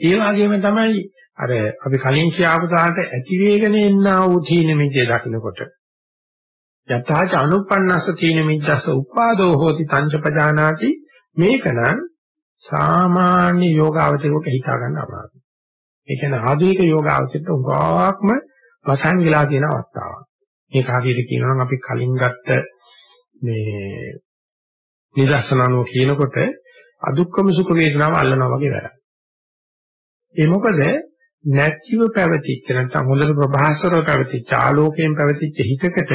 ඒ වගේම තමයි අර අපි කලින් කියාපු දාට ඇති වේගන එන්නා වූ තීන මිද්දේ දකින්නකොට යථාච අනුපන්නස්ස තීන මිද්දස්ස උපාදෝ හෝති තංචපජානාති මේකනම් සාමාන්‍ය යෝගාවචරයට හිතා ගන්න අමාරුයි. ඒ කියන්නේ ආධුනික යෝගාවචරයට උගාක්ම වසන් වෙලා තියෙන අවස්ථාවක්. මේක හරියට කියනවා නම් අපි කලින් ගත්ත මේ නිදර්ශනano කියනකොට අදුක්කම සුඛ වේදනාව අල්ලනවා වගේ වැඩක්. ඒ මොකද නැතිව පැවතිච්ච නැත්නම් හොඳට ප්‍රභාසරව පැවතිච්ච ආලෝකයෙන් පැවතිච්ච හිතකට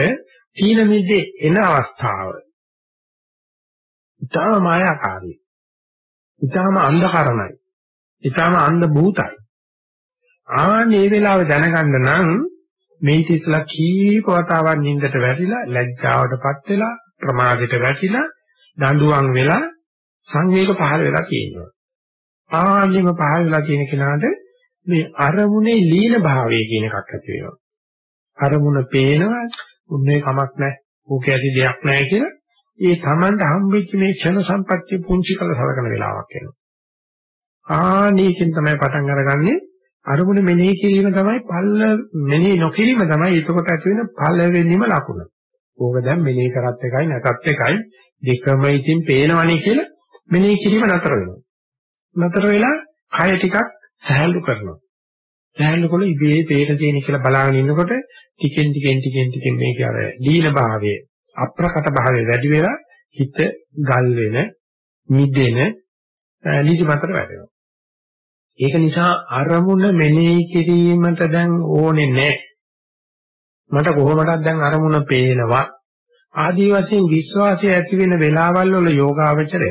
තීන මිදේ එන අවස්ථාව. ඊටම මායාකාරී. ඊටම අන්ධකාරණයි. ඊටම අන්ධ භූතයි. ආනේ වෙලාව දැනගන්න නම් මේ ඉතිස්ලා කීප වතාවක් නින්දට වැටිලා ලැජ්ජාවටපත් වෙලා ප්‍රමාදයට වැටිලා දඬුවම් වෙලා සංවේග පහළ වෙලා තියෙනවා. ආන්නේම පහළ වෙලා තියෙන කෙනාට මේ අරමුණේ ලීන භාවය කියන එකක් ඇති වෙනවා. අරමුණ පේනවා උන්නේ කමක් නැහැ. ඕක ඇති දෙයක් නැහැ කියලා ඒ Tamanට හම්බෙච්ච මේ ක්ෂණ සම්පත්‍ය පුංචි කළ සලකන වෙලාවක් එනවා. ආනීකින් තමයි පටන් අරගන්නේ අරමුණ මෙනෙහි කිරීම තමයි පල්ල මෙනෙහි නොකිරීම තමයි එතකොට ඇති වෙන පළවෙනිම ලකුණ. ඕක දැන් මෙනෙහි කරත් එකයි නැතත් එකයි දෙකම ඉතින් පේනවනේ කියලා මෙනෙහි කිරීම නතර වෙනවා. නතර වෙලා කය ටිකක් සහැල්ලු කරනවා. සහැල්ලු කළ ඉබේ තේර තියෙන කියලා බලාගෙන ඉන්නකොට ටිකෙන් ටිකෙන් ටිකෙන් ටිකෙන් මේක අර දීන භාවයේ අප්‍රකට භාවයේ වැඩි වෙලා හිත ගල් වෙන මිදෙන නිදිමතට වැටෙනවා. ඒක නිසා අරමුණ මෙනෙහි කිරීමට දැන් ඕනේ නැහැ. මට කොහොමදක් දැන් අරමුණ පේනවා. ආදී වශයෙන් විශ්වාසය ඇති වෙන වෙලාවල් වල යෝගාවචරය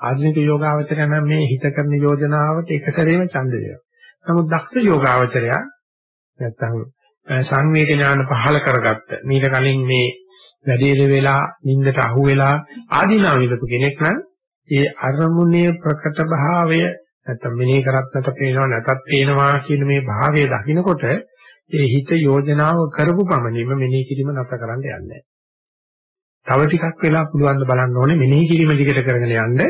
ආධුනික යෝගාවචරය නම් මේ හිත කරන යෝජනාවට එක සැරේම ඡන්ද දෙනවා. නමුත් දක්ෂ යෝගාවචරය නැත්තම් සංවේද ඥාන පහල කරගත්ත මීට කලින් මේ වැඩේල වෙලා නින්දට අහු වෙලා ආදීනාව විදපු කෙනෙක් නම් ඒ අරමුණේ ප්‍රකට භාවය නැත්තම් මෙනෙහි කරත් නැත පේනවා නැතත් පේනවා කියන මේ භාවය දකිනකොට ඒ හිත යෝජනාව කරපු පමණින්ම මෙනෙහි කිරීම නැත කරන්න යන්නේ තව ටිකක් වෙලා පුළුවන් ද බලන්න ඕනේ මෙනෙහි කිරීම දිගට කරගෙන යන්න.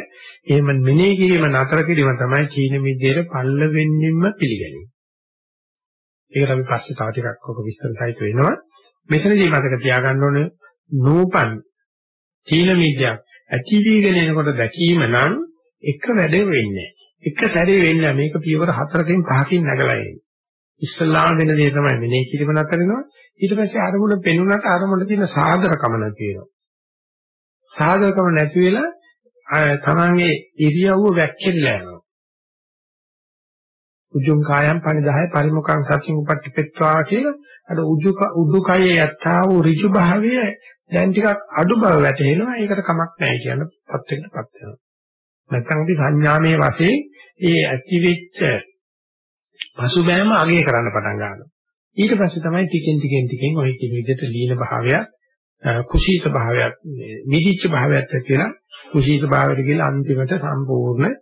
එහෙම මෙනෙහි කිරීම නතර කිරීම තමයි චීන මිද්දේට පල්ල වෙන්නින්ම පිළිගන්නේ. ඒකට අපි පස්සේ තව ටිකක් ඔක විස්තර සහිත වෙනවා. මෙතනදී මතක තියාගන්න ඕනේ නූපන් චීන මිද්‍යක් ඇති වීගෙන එනකොට දැකීම නම් එක වැඩ වෙන්නේ එක සැරේ වෙන්නේ මේක පියවර හතරකින් පහකින් නැගලා එන්නේ. ඉස්සල්ලාම වෙන දේ තමයි මෙනෙහි කිරීම නතර වෙනවා. ඊට පස්සේ අරමුණ පෙනුනට අරමුණ තියෙන සාධරකම නැති වෙනවා. සාධකම නැති වෙලා තමන්ගේ ඉරියව්ව වැක්කෙලා යනවා. උජුං කායම් පනිදාය පරිමුඛං සත්‍යං උපට්ඨපෙත්වා කියලා අර උජුක උඩුකයේ යත්තා වූ ඍජු භාවය දැන් ටිකක් අඩු බව වැටහෙනවා. ඒකට කමක් නැහැ කියන පත්වෙකටපත් වෙනවා. නැත්නම් අපි සංඥාමේ වශයෙන් ඒ ඇතිවෙච්ච පසුබෑම අගය කරන්න පටන් ගන්නවා. ඊට පස්සේ තමයි ටිකෙන් ටිකෙන් ටිකෙන් ඔය කියන විදිහට ලීන භාවයක් කුසීත භාවයක් නිදිච්ච භාවයක් කියලා කුසීත භාවයට කියලා අන්තිමට සම්පූර්ණ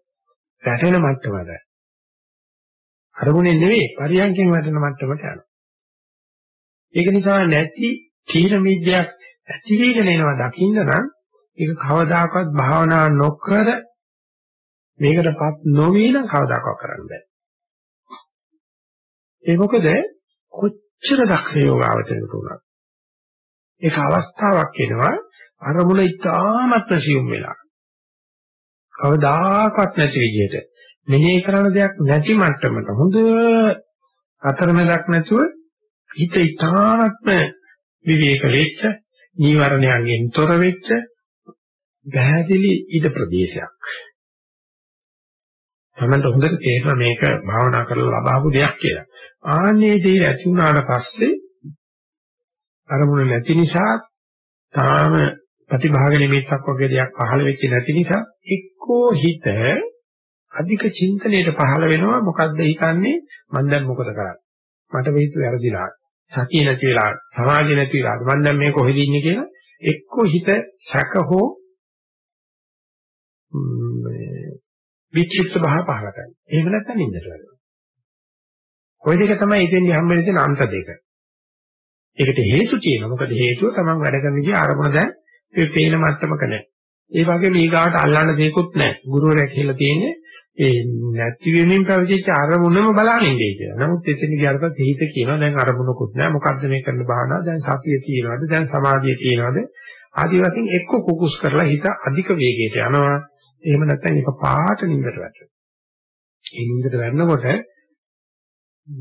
වැටෙන මට්ටමට අරමුණේ නෙවෙයි පරියන්කෙන් වැටෙන මට්ටමට යනවා. ඒක නිසා නැති තීන මිද්‍යක් ඇති වෙගෙන එනවා දකින්න නම් ඒක කවදාකවත් භාවනා නොකර මේකටපත් නොවී නම් කවදාකවත් කරන්න බෑ. ඒ මොකද කොච්චර දක්ෂ යෝගාවචරයකට උනත් ඒක අවස්ථාවක් එනවා අරමුණ ඉතාමත් ප්‍රසියුම් වෙලා. කවදාකවත් නැති විදිහට මෙනෙහි කරන දෙයක් නැති මට්ටමට හොඳ අතරමැදක් නැතුව හිත ඉතාමත්ම විවේක වෙච්ච නීවරණයන්ගෙන් තොර වෙච්ච පැහැදිලි ඉද ප්‍රදේශයක්. තමයි හොඳට තේරෙන මේක භාවනා කරලා ලබාවු දෙයක් කියලා. ආන්නේ දේ ඇති වුණාට පස්සේ අරමුණ නැති නිසා තාම ප්‍රතිභාග නිමිත්තක් වගේ දෙයක් පහළ වෙච්ච නැති නිසා එක්කෝ හිත අධික චින්තනයට පහළ වෙනවා. මොකද්ද හිතන්නේ? මම දැන් මොකද කරන්නේ? මට මේක වැරදිලා සතිය නැති වෙලා සමාධිය නැති වෙලා. මම දැන් මේ කොහෙද ඉන්නේ කියලා එක්කෝ හිත සැක හෝ විචිත්ත භාව පහළ කරනවා. එහෙම නැත්නම් නින්දට වැටෙනවා. ওই දෙක තමයි ඉතින් හම්බෙන්නේ? තියෙන අන්ත දෙක. ඒකට හේතු තියෙනවා. මොකද හේතුව තමන් වැඩ කරන විදිහ ආරමුණ දැන් ඒ පේන මට්ටමක නැහැ. ඒ වගේම ඊගාවට අල්ලන්න දෙයක්වත් නැහැ. ගුරුවරයා කියලා තියෙන්නේ ඒ නැති වෙමින් පැවතිච්ච අරමුණම බලන්න ඉන්නේ කියලා. නමුත් එතන ගියාට පස්සේ හිත කියනවා දැන් අරමුණකුත් නැහැ. මොකද්ද මේ කරන භාවනාව? දැන් සතිය තියෙනවද? දැන් සමාධිය තියෙනවද? ආදි වශයෙන් එක්ක කුකුස් කරලා හිත අධික වේගයට යනවා. එහෙම නැත්නම් ඒක පාට නින්දට වැටෙනවා. ඒ නින්දට වැටෙනකොට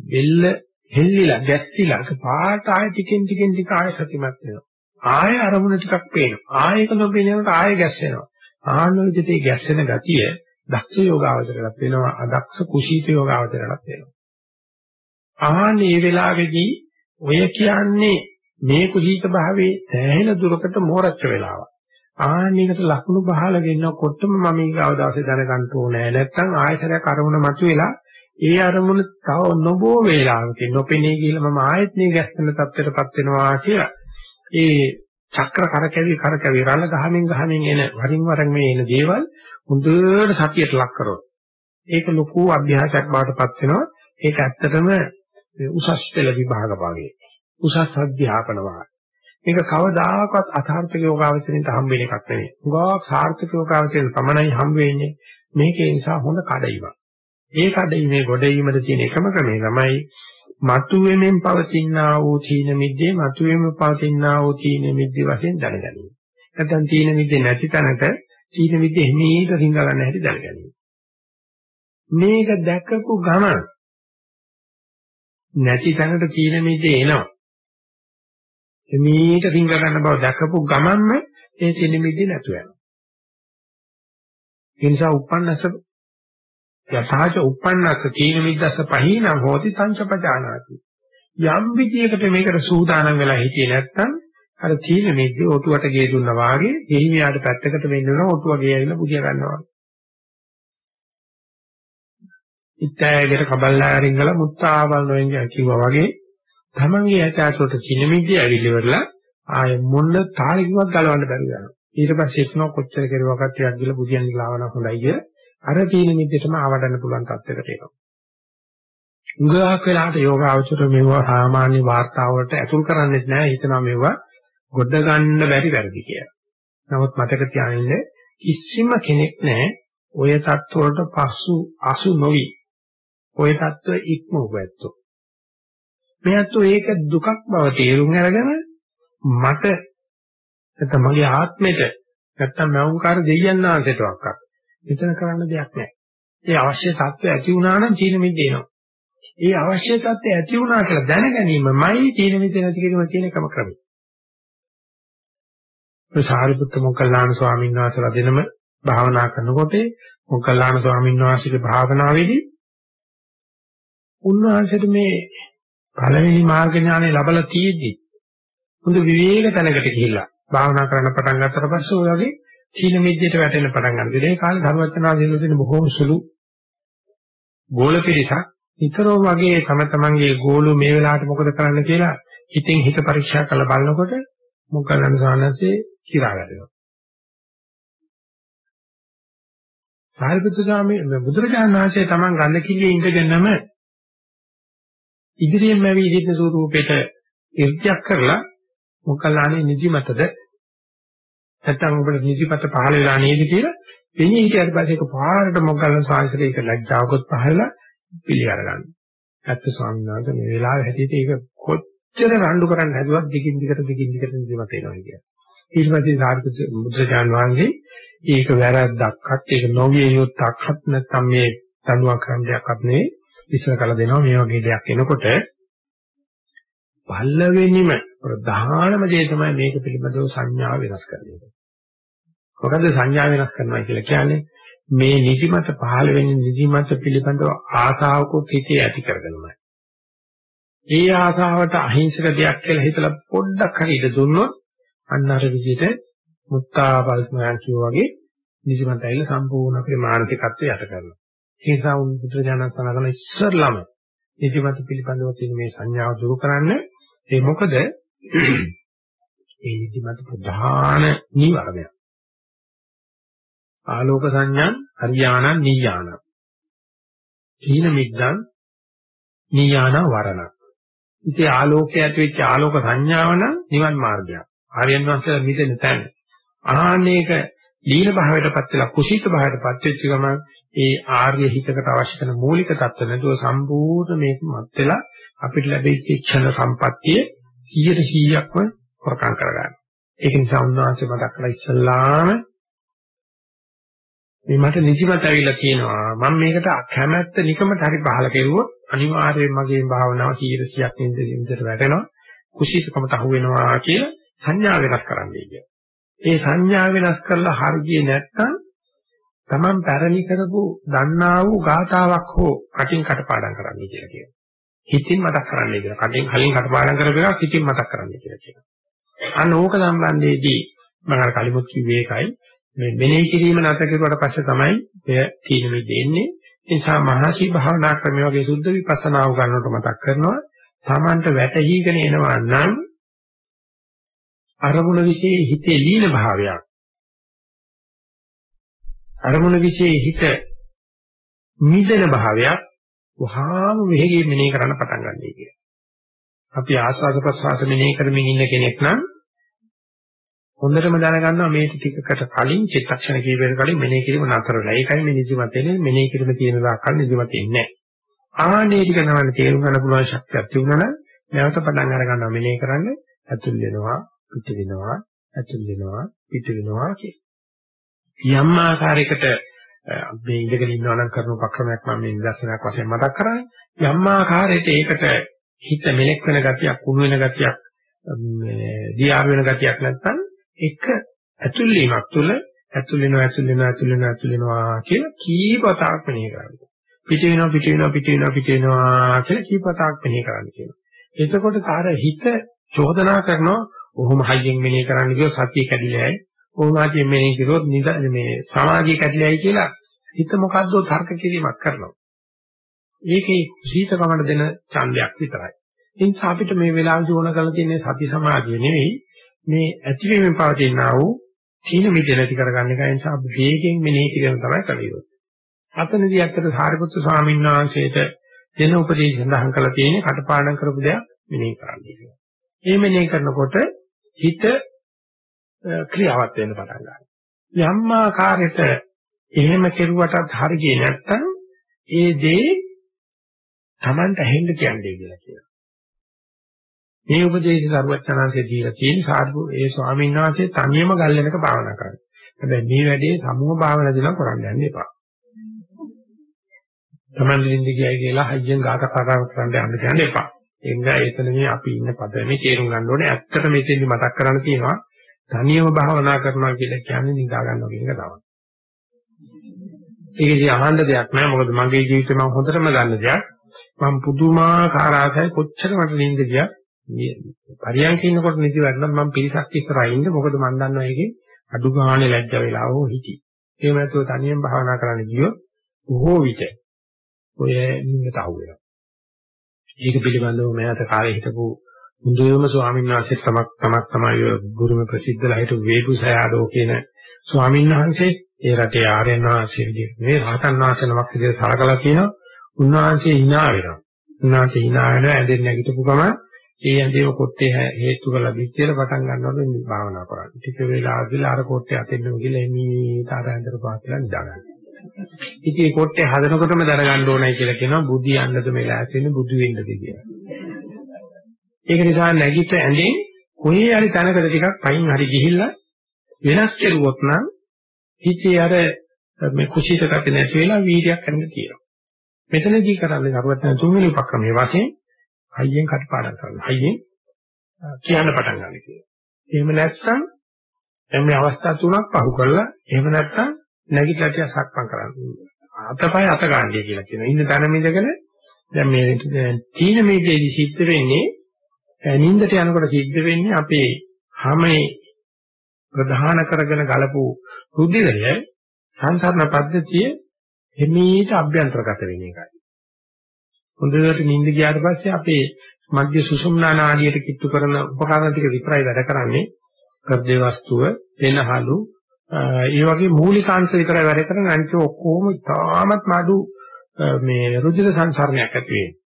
බෙල්ල හෙල්ලිලා ගැස්සිලා පාට ආය ටිකෙන් ටිකෙන් ටික ආය සතිමත් වෙනවා. ආය අරමුණ ටිකක් පේනවා. ආයක නොපෙනෙනකොට ආය ගැස්සෙනවා. ආන විදිහට ඒ ගැස්සෙන ගතිය දක්ෂ යෝගාවචරයක් වෙනවා. අදක්ෂ කුසීත යෝගාවචරයක් වෙනවා. ආන්නේ වෙලාවේදී ඔය කියන්නේ මේ කුසීත භාවයේ සෑහෙන දුරකට මෝරච්ච වෙලාවක්. ආන්නයකට ලකුණු පහල ගෙන්නකොටම මම ඊගාව දවසේ දැනගන්න ඕනේ. නැත්තම් ආයතරයක් අරමුණ මතුවෙලා ඒ අරමුණ තව නොබෝ වේලාවකින් නොපෙනී කියලා මම ආයෙත් මේ ගැස්සෙන තත්ත්වයටපත් වෙනවා කියලා. ඒ චක්‍ර කරකැවි කරකැවි රළ ගහමින් ගහමින් එන වරින් වර මේ එන දේවල් හොඳට සතියට ලක් කරොත් ඒක ලොකු අභ්‍යාසයක් බවටපත් වෙනවා. ඒක ඇත්තටම උසස් පෙළ විභාග භාගයේ. උසස් අධ්‍යාපන වාග්. මේක කවදාකවත් අසාර්ථක යෝගාවචරයට හම්බ වෙන එකක් නෙවෙයි. උගාවක් සාර්ථක යෝගාවචරයට පමණයි හම්බ වෙන්නේ. මේකේ නිසා හොඳ කඩයිමක්. ඒ කඩීමේ ගොඩීමට තියෙන එකම ක්‍රමය තමයි මතුවෙමින් පවතිනා වූ තීන මිද්දේ මතුවෙමින් පවතිනා වූ තීන මිද්දේ වශයෙන් දැනගැනීම. නැත්නම් තීන මිද්දේ නැති තැනට තීන මිද්දේ හිමීට රිංගලන්න හැටි දැනගැනීම. මේක දැකපු ගමන නැති තැනට තීන මිද්දේ එනවා. හිමීට රිංගලන්න බව දැකපු ගමන්ම ඒ තීන මිද්දේ නැතු වෙනවා. ඒ නිසා උපන්නස යථාච uppannassa තීන මිද්දස්ස පහීනම් හෝති තංචපජානාති යම් විදියකට මේකට සූදානම් වෙලා හිටියේ නැත්නම් අර තීන මිද්දේ ඔටුවට ගේ දුන්නා වාගේ එහිමියාට පැත්තකට වෙන්න ඕන ඔටුව ගේ ඇවිල්ලා පුදිය ගන්නවා. ඉත්තෑයකට කබල්ලා රිංගල මුත්තා බලනවා කිව්වා වගේ තමන්ගේ ඇටාසොට තීන මිද්දේ ඇවිල්ලා ආය මොන තාලෙකවත් ගලවන්න බැරි වෙනවා. ඊට පස්සේ එක්කන කොච්චර කෙරුවක්වත් ටිකක් ගිහලා බුදියන් ගලවන හොඳයි කිය. අර තීන මිද්දේටම ආවඩන්න පුළුවන් තත්ත්වයකට එනවා. උගාක් වෙලාට යෝගාවචර මෙවුවා සාමාන්‍ය වාර්තාවලට ඇතුල් කරන්නේ නැහැ හිතනවා මෙවුවා ගොඩ ගන්න බැරි වැඩි කියලා. නමුත් මතක තියාගන්න කිසිම කෙනෙක් නැහැ ඔය தත්වලට පසු අසු නොවි ඔය தත්ව ඉක්මවැත්තෝ. මෙයත් ඒක දුකක් බව තේරුම් අරගෙන මට නැත්නම් මගේ ආත්මෙට නැත්නම් මෞංකාර දෙයයන් ආන්සයටවත් මෙතන කරන්න දෙයක් නැහැ. ඒ අවශ්‍ය தත්ත්වය ඇති වුණා නම් චීන මිදේනවා. ඒ අවශ්‍ය தත්ත්වය ඇති වුණා කියලා දැන ගැනීමමයි චීන මිදේ නැති කිරීම කියන එකම ක්‍රමය. ඒ සාරිපුත්ත මොග්ගල්ලාන ස්වාමීන් වහන්සේලා දෙනම භාවනා කරනකොට මොග්ගල්ලාන ස්වාමීන් වහන්සේගේ භාවනාවේදී උන්වහන්සේට මේ පළවෙනි මාර්ග ඥානය ලැබලා තියෙද්දි හොඳ විවේක තැනකට ගිහිල්ලා භාවනා කරන්න පටන් ගත්තට පස්සේ ඔය වගේ චීන මිද්දේට වැටෙන්න පටන් ගන්නවා. ඒ කාලේ ධර්මචනාදීන දෙන බොහෝම සුළු ගෝල පිරිසක් නිතරම වගේ තම තමන්ගේ ගෝලු මේ වෙලාවට මොකද කරන්න කියලා හිතින් හිත පරීක්ෂා කරලා බලනකොට මොකක්ද සානසේ කිරා ගන්නවා. සාරිපුත්‍ර ස්වාමී බුදුරජාණන් වහන්සේ තමන් ගන්න කිලියේ ඉඳගෙනම ඉදිරියෙන්ම ඇවිදින්න ස්වරූපෙට ඉර්ධ්‍යක් කරලා මොකලානේ නිදිමතද නැත්තම් ඔබට නිදිමත පහළ වෙලා නේද කියලා එන්නේ ඊට පස්සේ ඒක පාරට මොකලන සාංශරයක ලැජ්ජාවකොත් පහළලා පිළිගර ගන්න. ඇත්ත ස්වාමීන් වහන්සේ මේ වෙලාවේ හැටියට ඒක කොච්චර රණ්ඩු කරන්න හැදුවත් දිගින් දිගට දිගින් දිගට නිදිමත එනවා කියන්නේ. ඊට පස්සේ සාර්ථක බුද්ධජාන් වහන්සේ ඒක වැරද්දක්වත් ඒක නොවිය යුත්තක්වත් නැත්නම් මේ දඬුවම් කරන දෙයක්වත් නෙවෙයි ඉස්සර කළ දෙනවා මේ වගේ දෙයක් එනකොට පල්ලවෙනිම ප්‍රධානම දේ තමයි මේක පිළිබඳව සංඥාව වෙනස් කරන එක. මොකද සංඥා වෙනස් කරනවා කියලා කියන්නේ මේ නිදිමත පහළ වෙන නිදිමත පිළිබඳව ආසාවකුත් හිතේ ඇති කරගන්නමයි. ඒ ආසාවට අහිංසක දෙයක් කියලා හිතලා පොඩ්ඩක් හරි ඉඳ දුන්නොත් අන්න අර විදිහට මුත්තා පල්ස්මයන් කියෝ වගේ නිදිමත ඇවිල්ලා සම්පූර්ණ අපේ මානසිකත්වය යට කරනවා. ඒ නිසා උන් පුත්‍රජානක සනගන ඉස්සරළම නිදිමත පිළිබඳව තියෙන මේ සංඥාව දුරු කරන්න ඒ මොකද ඒ නිදිමත ප්‍රධාන නිවරණය. ආලෝක සංඥා හරියානං නීයානං. තීන මිද්දං නීයාන වරණ. ඉතින් ආලෝකය ඇති වෙච්ච ආලෝක සංඥාව නම් නිවන් මාර්ගයක්. ආර්යයන් වහන්සේලා මිදෙන තැන. ආහනේක දීන භාවයටපත් වෙලා කුසීත භාවයටපත් වෙච්ච ගමන් ඒ ආර්ය හිතකට අවශ්‍ය කරන මූලික தත්ත්ව නැතුව සම්පූර්ණ මේක මත් වෙලා අපිට ලැබෙච්ච ක්ෂණ සම්පත්තියේ 100%ක්ම වරකම් කරගන්න. ඒක නිසා උන්වහන්සේ මතක් කළා ඉස්සල්ලාම මේ මට නිදිමත ඇවිල්ලා කියනවා මම මේකට කැමැත්ත නිකමට හරි පහල කෙරුවොත් අනිවාර්යයෙන් මගේ භාවනාව 100%ක් නින්දට වැටෙනවා කුසීතකමට අහු වෙනවා කියලා සංඥා වෙනස් කරන්නයි කියන්නේ. ඒ සංඥා වෙනස් කරලා හරියේ නැත්නම් Taman පැරණි කරපු දන්නා වූ ගාතාවක් හෝ අටින් කටපාඩම් කරන්නයි කියලා කියනවා. හිතින් මතක් කරන්නයි කියලා. කටින් කලින් කටපාඩම් කරපු එකක් හිතින් මතක් කරන්නයි කියලා කියනවා. අන්න ඕක සම්බන්ධයේදී මම අර කලිමුත් කිව්වේ ඒකයි. මේ මෙනෙහි කිරීම නැත කෙරුවට පස්සේ තමයි එය තීන මේ දෙන්නේ. ඒ නිසා මහසි භාවනා ක්‍රමයේ වගේ සුද්ධ විපස්සනාව ගන්නකොට මතක් කරනවා. Tamanට වැටහිගෙන එනවා නම් අරමුණ વિશે හිතේ ලීන භාවයක් අරමුණ વિશે හිත මිදෙන භාවයක් වහාම වෙහෙගේ මෙනෙහි කරන්න පටන් ගන්නයි කියන්නේ. අපි ආස්වාද ප්‍රසආස මෙනෙහි කරමින් ඉන්න කෙනෙක් නම් හොඳටම දැනගන්නවා මේ ටිකකට කලින් චිත්තක්ෂණ කීපයකට කලින් මෙනෙහි කිරීම නතර වෙලා. ඒකයි මේ නිදිමත එන්නේ මෙනෙහි කිරීම තියෙන දාකල් නිදිමත එන්නේ නැහැ. ආනේ ටික නවන්න තේරුම් ගන්න පුළුවන් ශක්තියක් තිබුණා නම් නැවත පටන් අර ගන්නවා මෙනෙහි කරන්න ඇතුල් වෙනවා පිට වෙනවා ඇතුල් වෙනවා පිට වෙනවා කිය. යම් ආකාරයකට මේ ඉඳගෙන ඉන්නවා නම් කරන උපක්‍රමයක් මම මේ නිදර්ශනයක් වශයෙන් මතක් කරන්නේ. යම් ආකාරයකට ඒකට හිත මෙලෙක් වෙන ගතියක් කුණු වෙන ගතියක් මේ දියා වෙන ගතියක් නැත්නම් එක ඇතුල් වීමක් තුළ ඇතුල් වෙනවා ඇතුල් වෙනවා ඇතුල් වෙනවා ඇතුල් වෙනවා කියලා කීපතාවක් මෙහෙ කරන්නේ. පිට වෙනවා පිට වෙනවා පිට වෙනවා පිට වෙනවා කියලා කීපතාවක් මෙහෙ කරන්න කියනවා එතකොට කාර හිත චෝදනා කරනවා ඔහොම හයියෙන් මෙනේ කරන්න ගියොත් සතිය කැඩිලායි. ඔහොම හයියෙන් මෙනේ කිරුවොත් නිද මේ සමාධිය කැඩිලායි කියලා හිත මොකද්ද තර්ක කිරීමක් කරනවා. ඒකේ සීතකමන දෙන ඡන්දයක් විතරයි. ඒ නිසා අපිට මේ වෙලාවදී ඕන කරලා තියෙන්නේ සති සමාධිය නෙවෙයි මේ ඇතිවීමෙන් පවතිනා වූ තීන මිද නැති කරගන්න එක නිසා වේගෙන් මෙනෙහි කිරීම තමයි කලියොත්. අතනදී ඇත්තට සාරිපුත්‍ර ස්වාමීන් වහන්සේට දෙන උපදේශ සඳහන් කරලා තියෙන්නේ කටපාඩම් කරපු දෙයක් මෙනෙහි කරන්න කියලා. ඒ මෙනෙහි කරනකොට හිත ක්‍රියාවත් වෙන්න පටන් ගන්නවා. යම් ආකාරයකට එහෙම කෙරුවටත් හරියන්නේ නැත්නම් ඒ දේ Tamanට ඇහෙන්න කියන්නේ කියලා කියනවා. මේ උපදේශ සරුවචනාංශයේ දීලා තියෙන සාධු ඒ ස්වාමීන් වහන්සේ තනියම ගල්ලෙනක භාවනා කරනවා. හැබැයි මේ වැඩේ සමුහ භාවනා දිනම් කරන්න යන්න එපා. Taman දින්ද ගියයි කියලා හයියෙන් ගාත කතාව කරන්න යන්න කියන්න එපා. ඒ නිසා එතන මේ අපි ඉන්න පදමේ තේරුම් ගන්න ඕනේ. ඇත්තට මෙතෙන්දි මතක් කරන්න තියෙනවා තනියම භාවනා කරනවා කියලා කියන්නේ නිදා ගන්නවා කියන එක තමයි. ඒකදී අහන්න දෙයක් නෑ මොකද මගේ ජීවිතේ මම හොඳටම ගන්න දෙයක්. මම පුදුමාකාර ආසයි කොච්චර මට නිින්ද ගියා. පරියන්ක ඉන්නකොට නිදි වැටුණා මම පිරිසක් ඉස්සරහා ඉන්න මොකද මම දන්නවා ඒකේ අඩු ගානේ ලැජ්ජ වෙලා හෝ හිටි. එහෙම නැතුව තනියෙන් භාවනා කරන්න ගියොත් බොහෝ විට ඔය නිින්දට අහු වෙනවා. ඒක පිළිබඳව මෑත කාලේ හිටපු මුදුවේම ස්වාමීන් වහන්සේ තමක් තමක් තමයි ගුරුම ප්‍රසිද්ධලා හිටපු වේපුසයාදෝ කියන ස්වාමීන් වහන්සේ ඒ රටේ ආර්යයන් වහන්සේ විදිහට මේ රහතන් වහන්සේ නමක් විදිහට සලකලා කියනවා උන්වහන්සේ hina වෙනවා. උන්වහන්සේ hina වෙනවා ඇඳෙන් නැගිටපු ගම ඒ ඇඳේම කොට්ටේ හේතු කරලා පිටියට පටන් ගන්නකොට මේ භාවනා කරන්නේ. ටික වෙලාවකදී අර කොට්ටේ අතෙන්නම ගිහලා එමී තාර ඇඳට පාත්ලා නිදා ගන්න. ඉතින් මේ කොට්ටේ හදනකොටම දරගන්න ඕනයි කියලා කියනවා බුද්ධි යන්නද මේ ලෑස්තිනේ බුදු වෙන්නද කියලා. ඒක නිසා නැගිට ඇඳෙන් කොහේ හරි තැනකට ටිකක් පයින් හරි ගිහිල්ලා වෙනස් කෙරුවොත් නම් හිතේ අර මේ කුසීත කත නැති වෙලා වීර්යයක් ගන්න කියනවා. මෙතනදී කරන්නේ සර්වඥ තුන්වෙනි උපක්‍රමයේ වශයෙන් හයියෙන් කටපාඩම් කරනවා. හයියෙන් කියන්න පටන් ගන්න කියලා. එහෙම නැත්නම් දැන් මේ අවස්ථා තුනක් පහු කරලා එහෙම නැත්නම් නැගිටලා ටික සක්මන් කරන්න. අතපය අත ගන්නයි කියලා කියනවා. ඉන්න තැන මිදගෙන දැන් මේ තීන මේකේදී සිද්ධ වෙන්නේ නිින්දට යනකොට සිද්ධ වෙන්නේ අපේ හැමේ ප්‍රධාන කරගෙන ගලපු රුධිරය සංසරණ පද්ධතිය හිමීට අභ්‍යන්තරගත වෙන එකයි. හොඳට නිින්ද ගියාට පස්සේ අපේ මධ්‍ය සුසුම්නා නාඩියට කිට්ටු කරන උපකරණ ටික විතරයි වැඩ කරන්නේ. හෘදේ වස්තුව, වෙනහලු, ඒ වගේ මූලිකාංශ විතරයි වැඩ කරන්නේ. අනිත් ඔක්කොම තාමත් මඩු මේ රුධිර සංසරණයක් ඇති වෙන්නේ.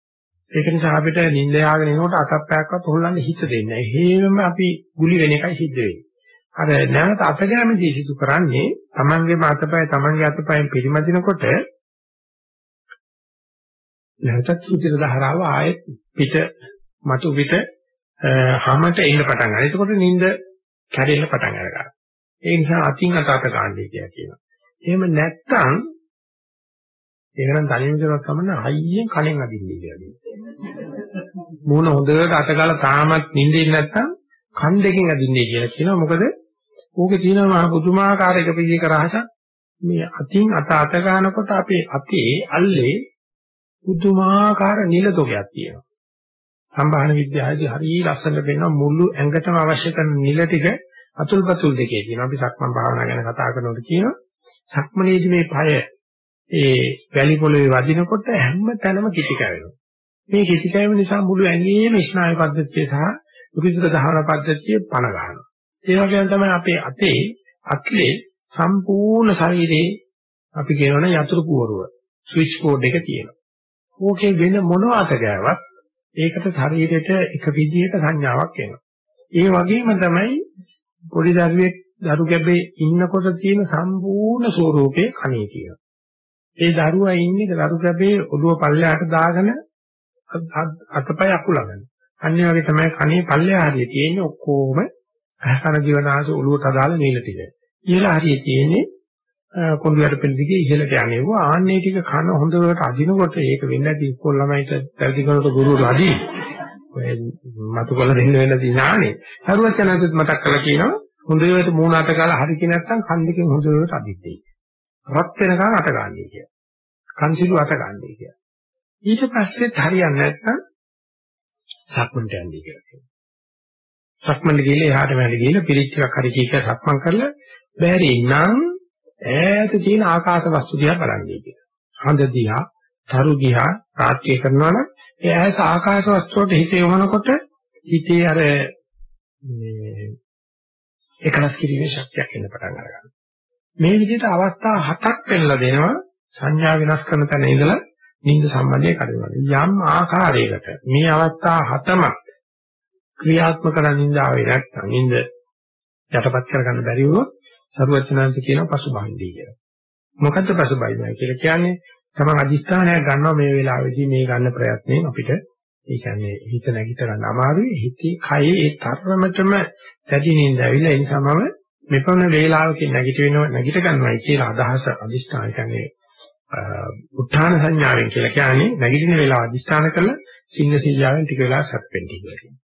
ඒක නිසා අපිට නිින්ද යාගෙන එනකොට අතප්පයක්වත් හොල්ලන්න හිත දෙන්නේ නැහැ. හේමම අපි ගුලි වෙන එකයි සිද්ධ වෙන්නේ. අර නැවත අතගැමීදී සිදු කරන්නේ තමන්ගේම අතපය තමන්ගේ අතපයෙන් පිරිමදිනකොට නැවතත් සුතිර දහරාව ආයෙත් පිට මතු පිට හැමත එන්න පටන් ගන්නවා. එතකොට නිින්ද කැඩෙන්න පටන් ගන්නවා. ඒ නිසා අතින් අත අත ගන්නයි කියලා කියනවා. එහෙම නැත්තම් ඒක නම් තනියම කරවත් කමන්න හයියෙන් කණෙන් අදින්නේ කියලා කියනවා. මූණ හොඳට අතගාලා තාමත් නිින්දෙන්නේ නැත්තම් කන් දෙකෙන් අදින්නේ කියලා කියනවා. මොකද ඕකේ තියෙනවා මහ පුදුමාකාර එක පිළියක රහසක්. මේ අතින් අත අත ගන්නකොට අපේ අතේ අල්ලේ පුදුමාකාර නිලතොගයක් තියෙනවා. සම්භාහන විද්‍යාවේදී හරිය ලස්සනට වෙනවා මුළු ඇඟටම අවශ්‍ය කරන නිල ටික අතුල්පතුල් දෙකේ තියෙනවා. අපි සක්මන් භාවනා ගැන කතා කරනකොට කියනවා සක්මනේදී මේ පය ඒ වැලි පොළවේ වදිනකොට හැම තැනම කිටි කැවෙනවා. මේ කිටි කැවීම නිසා මුළු ඇඟේම ස්නායු පද්ධතිය සහ රුධිර දහවන පද්ධතිය පණ ගන්නවා. ඒ වගේම තමයි අපේ අතේ අත්ලේ සම්පූර්ණ ශරීරේ අපි කියනවනේ යතුරු පුවරුව ස්විච් බෝඩ් එක තියෙනවා. ඕකේ වෙන මොනවාට ගෑවත් ඒකට ශරීරයට එක විදිහක සංඥාවක් එනවා. ඒ වගේම තමයි පොඩි දරුවෙක් දරු ගැබේ ඉන්නකොට තියෙන සම්පූර්ණ ස්වરૂපේ කණේ තියෙනවා. ඒ දරුවා ඉන්නේ දරු ගැබේ ඔළුව පල්ලෙහාට දාගෙන අතපය අකුලගෙන. අනිත් වගේ තමයි කණේ පල්ලෙහා හරිය තියෙන්නේ ඔක්කොම අහකන ජීවනාස ඔළුවට අදාළ නීල ටික. ඉහළ හරිය තියෙන්නේ කොණ්ඩලට පෙළ දිගේ ඉහළට යන්නේ. ආන්නේ ටික කන හොඳට අදිනකොට ඒක වෙන්නේ නැති ඉස්කෝල ළමයිට පැවිදි කරනකොට ගුරුවරු අදි. ඔය මතු කළ දෙන්න වෙන දිනානේ. සරුවචනන්සත් මතක් කරලා කියනවා හොඳට මූණ අත ගාලා හරි කිය නැත්නම් කන් දෙකෙන් හොඳට අදිද්දී. රත් වෙනකන් අත ගන්නයි කිය. කන්සිලු අත ගන්නයි කිය. ඊට පස්සෙත් හරියන්නේ නැත්නම් සක්මන්ට යන්නේ කියලා කියනවා. සක්මන් ගිහලා එහාට මෙහාට ගිහලා පිළිච්ච එකක් හරි කීක සක්මන් කරලා බැරි නම් ඈත තියෙන ආකාශ වස්තු දිහා බලන්නේ කියලා. හඳ දිහා, තරු දිහා රාත්‍රිය කරනවා නම් ඒ ඈත ආකාශ වස්තු වලට හිත යොමනකොට හිතේ අර මේ එකලස් කිරීමේ ශක්තියක් එන්න පටන් ගන්නවා. මේ විදිහට අවස්ථා හතක් පෙන්නලා දෙනවා සංඥා වෙනස් කරන තැන ඉඳලා නිින්ද සම්බන්ධය කඩනවා. යම් ආකාරයකට මේ අවස්ථා හතම ක්‍රියාත්මක කරන නින්දාවේ නැත්නම් නින්ද යටපත් කරගන්න බැරි වුණොත් සරුවචනාංශ කියනවා පසුබහින්දී කියලා. මොකද්ද පසුබහින්දයි කියලා කියන්නේ? තමන් අදිස්ථානයක් ගන්නවා මේ වෙලාවේදී මේ ගන්න ප්‍රයත්නයෙන් අපිට ඒ කියන්නේ හිත නැගිට ගන්න අමාරුයි හිතේ කයේ ඒ තරමටම දැඩි නින්ද ඇවිල්ලා ඒ නිසා මම මෙපමණ වේලාවකින් නැගිට වෙනවා නැගිට ගන්නවයි කියලා අදහස අදිස්ථාන කියන්නේ උත්ථාන සංඥාවෙන් කියලා කියන්නේ නැගිටින වෙලාව අදිස්ථාන කරලා සිංහ සීයාවෙන් ටික වෙලා සැපෙන්න කියලා කියනවා.